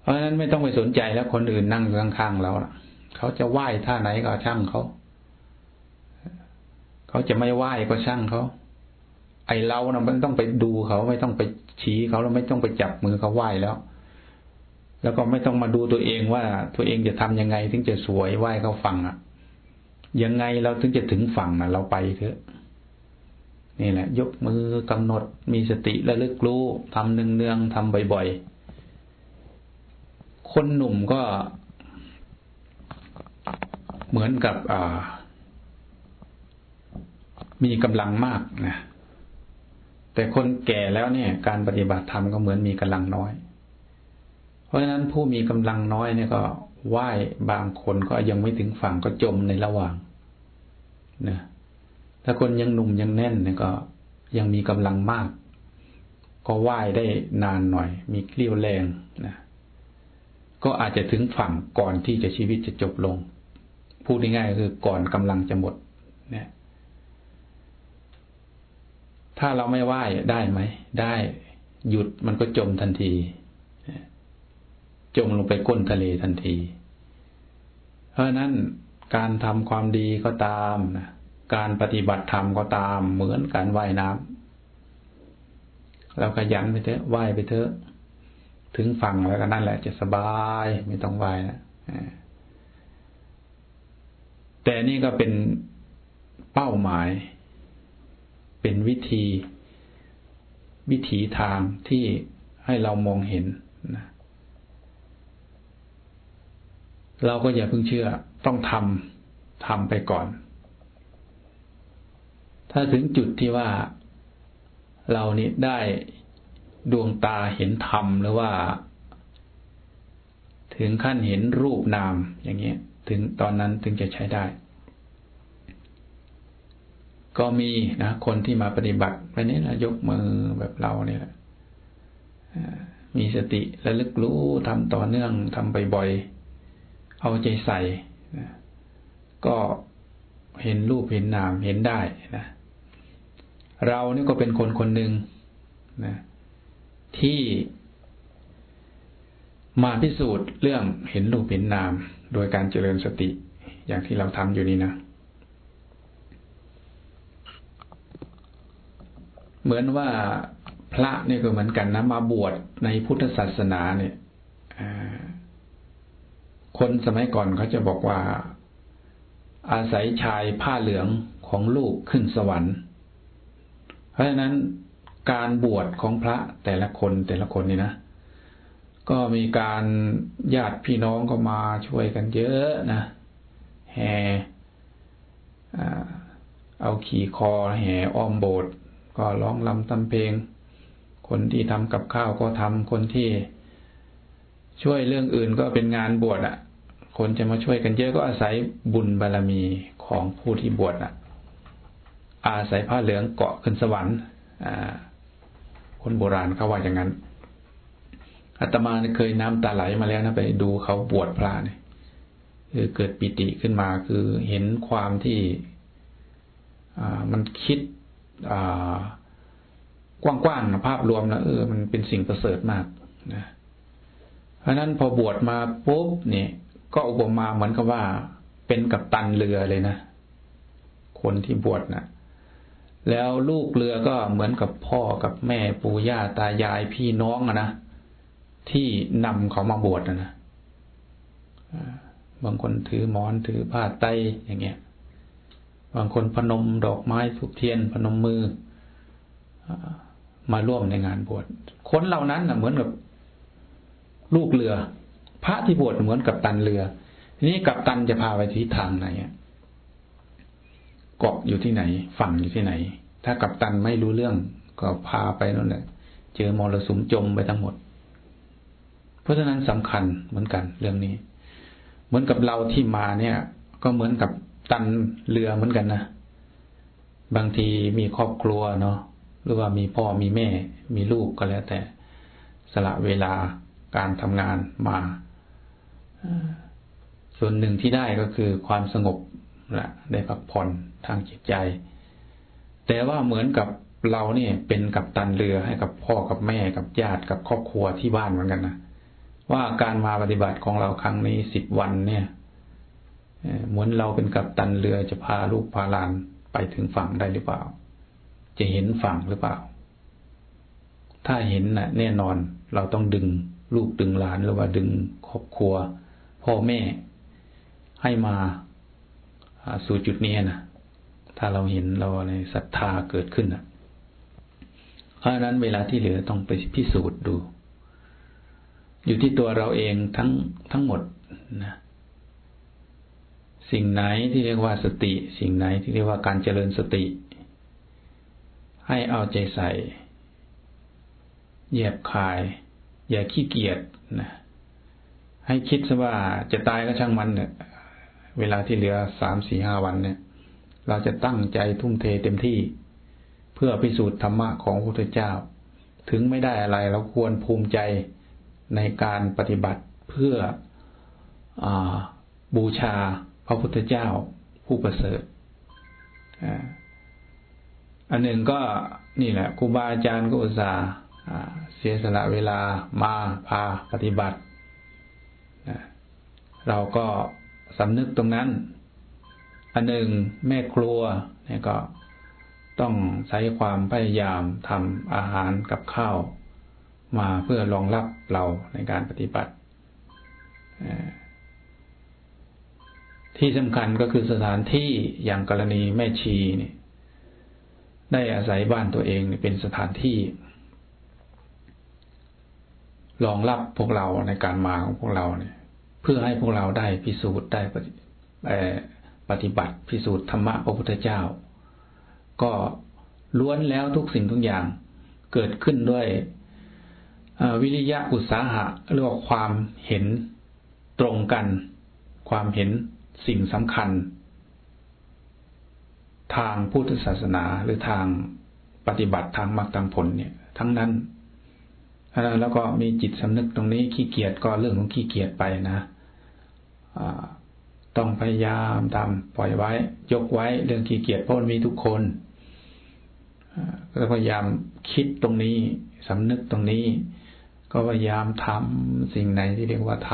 เพราะฉะนั้นไม่ต้องไปสนใจแล้วคนอื่นนั่งข้างๆเราเขาจะไหว้ท่าไหนก็ช่างเขาเขาจะไม่ไหว้ก็ช่างเขาไอเรานะมันต้องไปดูเขาไม่ต้องไปชี้เขาเราไม่ต้องไปจับมือเขาไหว้แล้ว แล้วก็ไม่ต้องมาดูตัวเองว่าตัวเองจะทำยังไง ถึงจะสวยไหว้เขาฟังอะ ยังไงเราถึงจะถึงฝั่งนะเราไปเถอะ นี่แหละ ยกมือกำหนดมีสติและลึกรู้ทำเนืองๆทำบ่อยๆ คนหนุ่มก็ เหมือนกับอ่า มีกำลังมากนะแต่คนแก่แล้วเนี่ย การปฏิบัติธรรมก็เหมือนมีกำลังน้อย เพราะฉะนั้นผู้มีกำลังน้อยเนี่ยก็ไหว้บางคนก็ยังไม่ถึงฝั่งก็จมในระหว่างนะถ้าคนยังหนุ่มยังแน่นเนี่ยก็ ยังมีกำลังมาก ก็ว่ายได้นานหน่อย มีเกลี้ยวแรงนะก็อาจจะถึงฝั่งก่อนที่จะชีวิตจะจบลง พูดง่ายๆคือก่อนกำลังจะหมดเนี่ยถ้าเราไม่ว่ายได้ไหม ได้หยุดมันก็จมทันที จมลงไปก้นทะเลทันที เพราะนั้นการทำความดีก็ตามนะการปฏิบัติธรรมก็ตามเหมือนการว่ายน้ำเราขยันไปเถอะว่ายไปเถอะ ถึงฝั่งแล้วก็นั่นแหละจะสบายไม่ต้องว่ายนะแต่นี่ก็เป็นเป้าหมาย เป็นวิธี วิถีทางที่ให้เรามองเห็นนะ เราก็อย่าเพิ่งเชื่อ ต้องทำทำไปก่อน ถ้าถึงจุดที่ว่าเรานี่ได้ดวงตาเห็นธรรมหรือว่า ถึงขั้นเห็นรูปนามอย่างเงี้ย ถึงตอนนั้นถึงจะใช้ได้ ก็มีนะคนที่มาปฏิบัติไปนี้นะยกมือแบบเราเนี่ยมีสติระลึกรู้ทำต่อเนื่องทำบ่อยๆ เอาใจใส่นะก็เห็นรูปเห็นนามเห็นได้นะเรานี่ก็เป็นคนคนหนึ่งนะที่มาพิสูจน์เรื่องเห็นรูปเห็นนาม โดยการเจริญสติอย่างที่เราทำอยู่นี้นะ เหมือนว่าพระเนี่ยก็เหมือนกันนะ มาบวชในพุทธศาสนาเนี่ย คนสมัยก่อนเขาจะบอกว่า อาศัยชายผ้าเหลืองของลูกขึ้นสวรรค์ เพราะฉะนั้นการบวชของพระแต่ละคนแต่ละคนนี่นะ ก็มีการญาติพี่น้องก็มาช่วยกันเยอะนะแห่เอาขี่คอแห่อ้อมโบสถ์ก็ร้องลำทำเพลง คนที่ทำกับข้าวก็ทำคนที่ ช่วยเรื่องอื่นก็เป็นงานบวชอะ คนจะมาช่วยกันเยอะก็อาศัยบุญบารรมีของผู้ที่บวชอะอาศัยผ้าเหลืองเกาะขึ้นสวรรค์คนโบราณเขาว่าอย่างนั้นอาตมาเคยน้ำตาไหลมาแล้วนะไปดูเขาบวชพระเนี่ยคือเกิดปิติขึ้นมาคือเห็นความที่มันคิดกว้างๆภาพรวมแล้วเออมันเป็นสิ่งประเสริฐมากนะเพราะนั้นพอบวชมาปุ๊บเนี่ย ก็อุปมาเหมือนกับว่าเป็นกับตันเรือเลยนะ คนที่บวชนะแล้วลูกเรือก็เหมือนกับพ่อกับแม่ปู่ย่าตายายพี่น้องอะนะที่นำเขามาบวชนะนะบางคนถือหมอนถือผ้าไตอย่างเงี้ย บางคนพนมดอกไม้ทุกเทียนพนมมือมาร่วมในงานบวชคนเหล่านั้นนะเหมือนกับลูกเรือ พระที่บวชเหมือนกับตันเรือ ทีนี้กับตันจะพาไปที่ทางไหนเกาะอยู่ที่ไหน ฝั่งอยู่ที่ไหน ถ้ากับตันไม่รู้เรื่อง ก็พาไปนั่นแหละ เจอมรสุมจมไปทั้งหมด เพราะฉะนั้นสำคัญเหมือนกัน เรื่องนี้ เหมือนกับเราที่มาเนี่ย ก็เหมือนกับตันเรือเหมือนกันนะบางทีมีครอบครัวเนาะหรือว่ามีพ่อมีแม่ มีลูกก็แล้วแต่สละเวลาการทำงานมา ส่วนหนึ่งที่ได้ก็คือความสงบละได้พักผ่อนทางจิตใจ แต่ว่าเหมือนกับเราเนี่ยเป็นกับตันเรือให้กับพ่อกับแม่กับญาติกับครอบครัวที่บ้านเหมือนกันนะว่าการมาปฏิบัติของเราครั้งนี้สิบวันเนี่ยเหมือนเราเป็นกับตันเรือจะพาลูกพาหลานไปถึงฝั่งได้หรือเปล่า จะเห็นฝั่งหรือเปล่า ถ้าเห็นนะ่ะ แน่นอนเราต้องดึงลูกดึงหลานหรือว่าดึงครอบครัว พ่อแม่ ให้มาสู่จุดนี้นะถ้าเราเห็นเราในศรัทธาเกิดขึ้นอะเพราะนั้นเวลาที่เหลือต้องไปพิสูจน์ดู อยู่ที่ตัวเราเองทั้งทั้งหมดนะสิ่งไหนที่เรียกว่าสติ สิ่งไหนที่เรียกว่าการเจริญสติ ให้เอาใจใส่เหยียบคาย อย่าขี้เกียจนะ ให้คิดซะว่าจะตายก็ช่างมันเนี่ยเวลาที่เหลือสามสี่ห้าวันเนี่ย เราจะตั้งใจทุ่มเทเต็มที่ เพื่อพิสูจน์ธรรมะของพระพุทธเจ้า ถึงไม่ได้อะไรเราควรภูมิใจในการปฏิบัติเพื่ออบูชาพระพุทธเจ้าผู้ประเสริฐอันหนึ่งก็นี่แหละครูบาอาจารย์ก็อุตส่าห์เสียสละเวลามาพาปฏิบัติ เราก็สำนึกตรงนั้น อันหนึ่งแม่ครัวเนี่ยก็ต้องใช้ความพยายามทำอาหารกับข้าว มาเพื่อรองรับเราในการปฏิบัติ ที่สำคัญก็คือสถานที่อย่างกรณีแม่ชีนี่ได้อาศัยบ้านตัวเองเป็นสถานที่รองรับพวกเราในการมาของพวกเราเนี่ย เพื่อให้พวกเราได้พิสูจน์ได้ปฏิบัติพิสูจน์ธรรมะพระพุทธเจ้า ก็ล้วนแล้วทุกสิ่งทุกอย่างเกิดขึ้นด้วยวิริยะอุตสาหะเรียกว่าความเห็นตรงกัน ความเห็นสิ่งสำคัญ ทางพุทธศาสนาหรือทางปฏิบัติทางมรรคทางผลเนี่ย ทั้งนั้น แล้วก็มีจิตสำนึกตรงนี้ขี้เกียจก็เรื่องของขี้เกียจไปนะต้องพยายามทำปล่อยไว้ ยกไว้เรื่องขี้เกียจเพราะมันมีทุกคนก็พยายามคิดตรงนี้สำนึกตรงนี้ ก็พยายามทำสิ่งไหนที่เรียกว่าท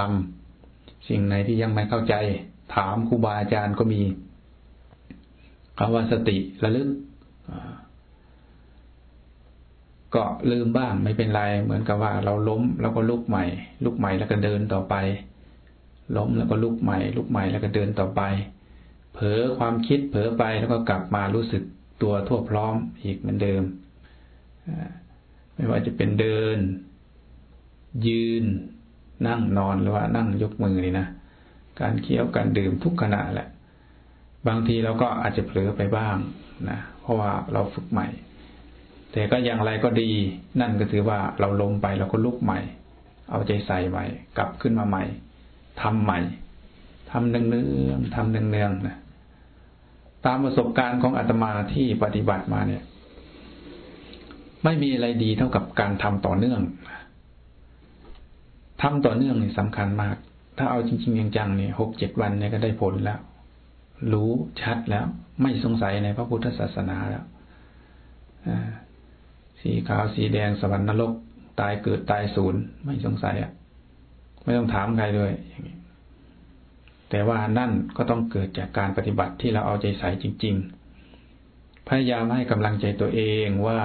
ำสิ่งไหนที่ยังไม่เข้าใจ ถามครูบาอาจารย์ก็มีคำว่าสติระลึก ก็ลืมบ้างไม่เป็นไร เหมือนกับว่าเราล้มแล้วก็ลุกใหม่ ลุกใหม่แล้วก็เดินต่อไป ล้มแล้วก็ลุกใหม่ ลุกใหม่แล้วก็เดินต่อไป เผลอความคิดเผลอไปแล้วก็กลับมารู้สึกตัวทั่วพร้อมอีกเหมือนเดิมไม่ว่าจะเป็นเดิน ยืน นั่งนอนหรือว่านั่งยกมือนี่นะการเคี้ยวการดื่มทุกขณะแหละ บางทีเราก็อาจจะเผลอไปบ้างนะเพราะว่าเราฝึกใหม่ แต่ก็อย่างไรก็ดี นั่นก็ถือว่าเราลงไปเราก็ลุกใหม่ เอาใจใส่ใหม่ กลับขึ้นมาใหม่ทำใหม่ ทำเนืองๆทำเนืองๆนะตามประสบการณ์ของอาตมาที่ปฏิบัติมาเนี่ย ไม่มีอะไรดีเท่ากับการทำต่อเนื่องทำต่อเนื่องนี่สำคัญมาก ถ้าเอาจริง ๆ จังๆเนี่ยหกเจ็ดวันเนี่ยก็ได้ผลแล้ว รู้ชัดแล้ว ไม่สงสัยในพระพุทธศาสนาแล้วอ่า สีขาวสีแดงสวรรค์นรก ตายเกิดตายศูนย์ไม่สงสัยอะ ไม่ต้องถามใครเลยอย่างนี้แต่ว่านั่นก็ต้องเกิดจากการปฏิบัติที่เราเอาใจใส่จริง ๆ พยายามให้กำลังใจตัวเองว่า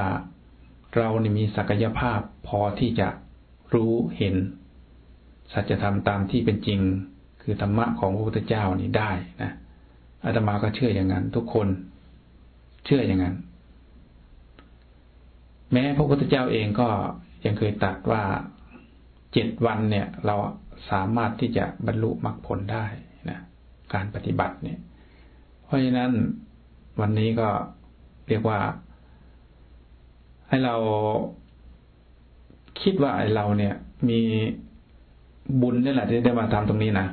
เรานี่มีศักยภาพพอที่จะรู้เห็น สัจธรรมตามที่เป็นจริง คือธรรมะของพระพุทธเจ้านี่ได้นะอาตมาก็เชื่ออย่างนั้น ทุกคน เชื่ออย่างนั้น แม้พระพุทธเจ้าเองก็ยังเคยตัดว่าเจ็ดวันเนี่ย เราสามารถที่จะบรรลุมรรคผลได้นะการปฏิบัติเนี่ย เพราะฉะนั้นวันนี้ก็เรียกว่า ให้เราคิดว่าไอเราเนี่ย มีบุญนี่แหละที่ได้มาทำตรงนี้นะ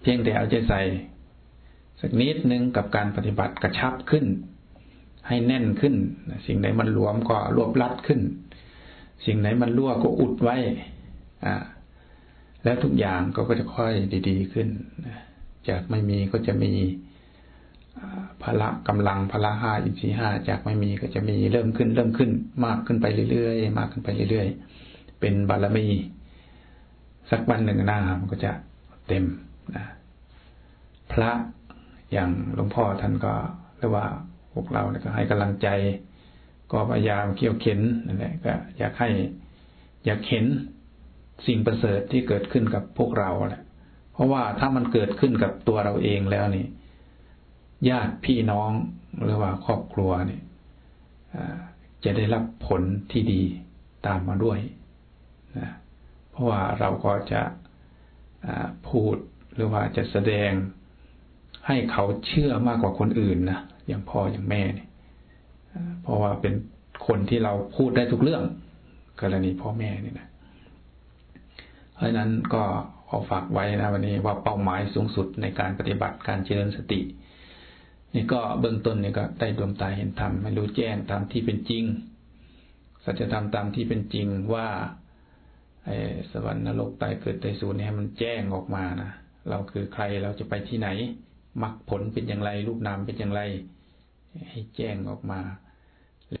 เพียงแต่เอาใจใส่สักนิดนึงกับการปฏิบัติกระชับขึ้น ให้แน่นขึ้น สิ่งไหนมันหลวมก็รวบรัดขึ้น สิ่งไหนมันรั่วก็อุดไว้ อ่า แล้วทุกอย่างก็จะค่อยดี ๆ ขึ้น จากไม่มีก็จะมีพละกำลังพละห้าอินทรีห้าจากไม่มีก็จะมีเริ่มขึ้น เริ่มขึ้น มากขึ้นไปเรื่อยๆมากขึ้นไปเรื่อยๆเป็นบารมี สักวันหนึ่งหน้ามันก็จะเต็มนะพระอย่างหลวงพ่อท่านก็เรียกว่า วกเราก็ให้กำลังใจ ก็พยายามเขี่ยวเข็นนั่นแหละก็อยากให้อยากเห็นสิ่งประเสริฐที่เกิดขึ้นกับพวกเราแหละเพราะว่าถ้ามันเกิดขึ้นกับตัวเราเองแล้วนี่ญาติพี่น้องหรือว่าครอบครัวเนี่ยจะได้รับผลที่ดีตามมาด้วยนะเพราะว่าเราก็จะพูดหรือว่าจะแสดงให้เขาเชื่อมากกว่าคนอื่นนะ อย่างพ่ออย่างแม่เนี่ยเพราะว่าเป็นคนที่เราพูดได้ทุกเรื่อง กรณีพ่อแม่นี่นะเพราะนั้นก็ขอฝากไว้นะวันนี้ว่าเป้าหมายสูงสุดในการปฏิบัติการเจริญสติ นี่ก็เบื้องต้นเนี่ยก็ได้ดวงตาเห็นธรรมให้รู้แจ้งตามที่เป็นจริง สัจธรรมตามที่เป็นจริงว่าไอ้สวรรค์นรกตายเกิดตายสูญเนี่ยมันแจ้งออกมานะเราคือใครเราจะไปที่ไหนมรรคผลเป็นอย่างไรรูปนามเป็นอย่างไร ให้แจ้งออกมา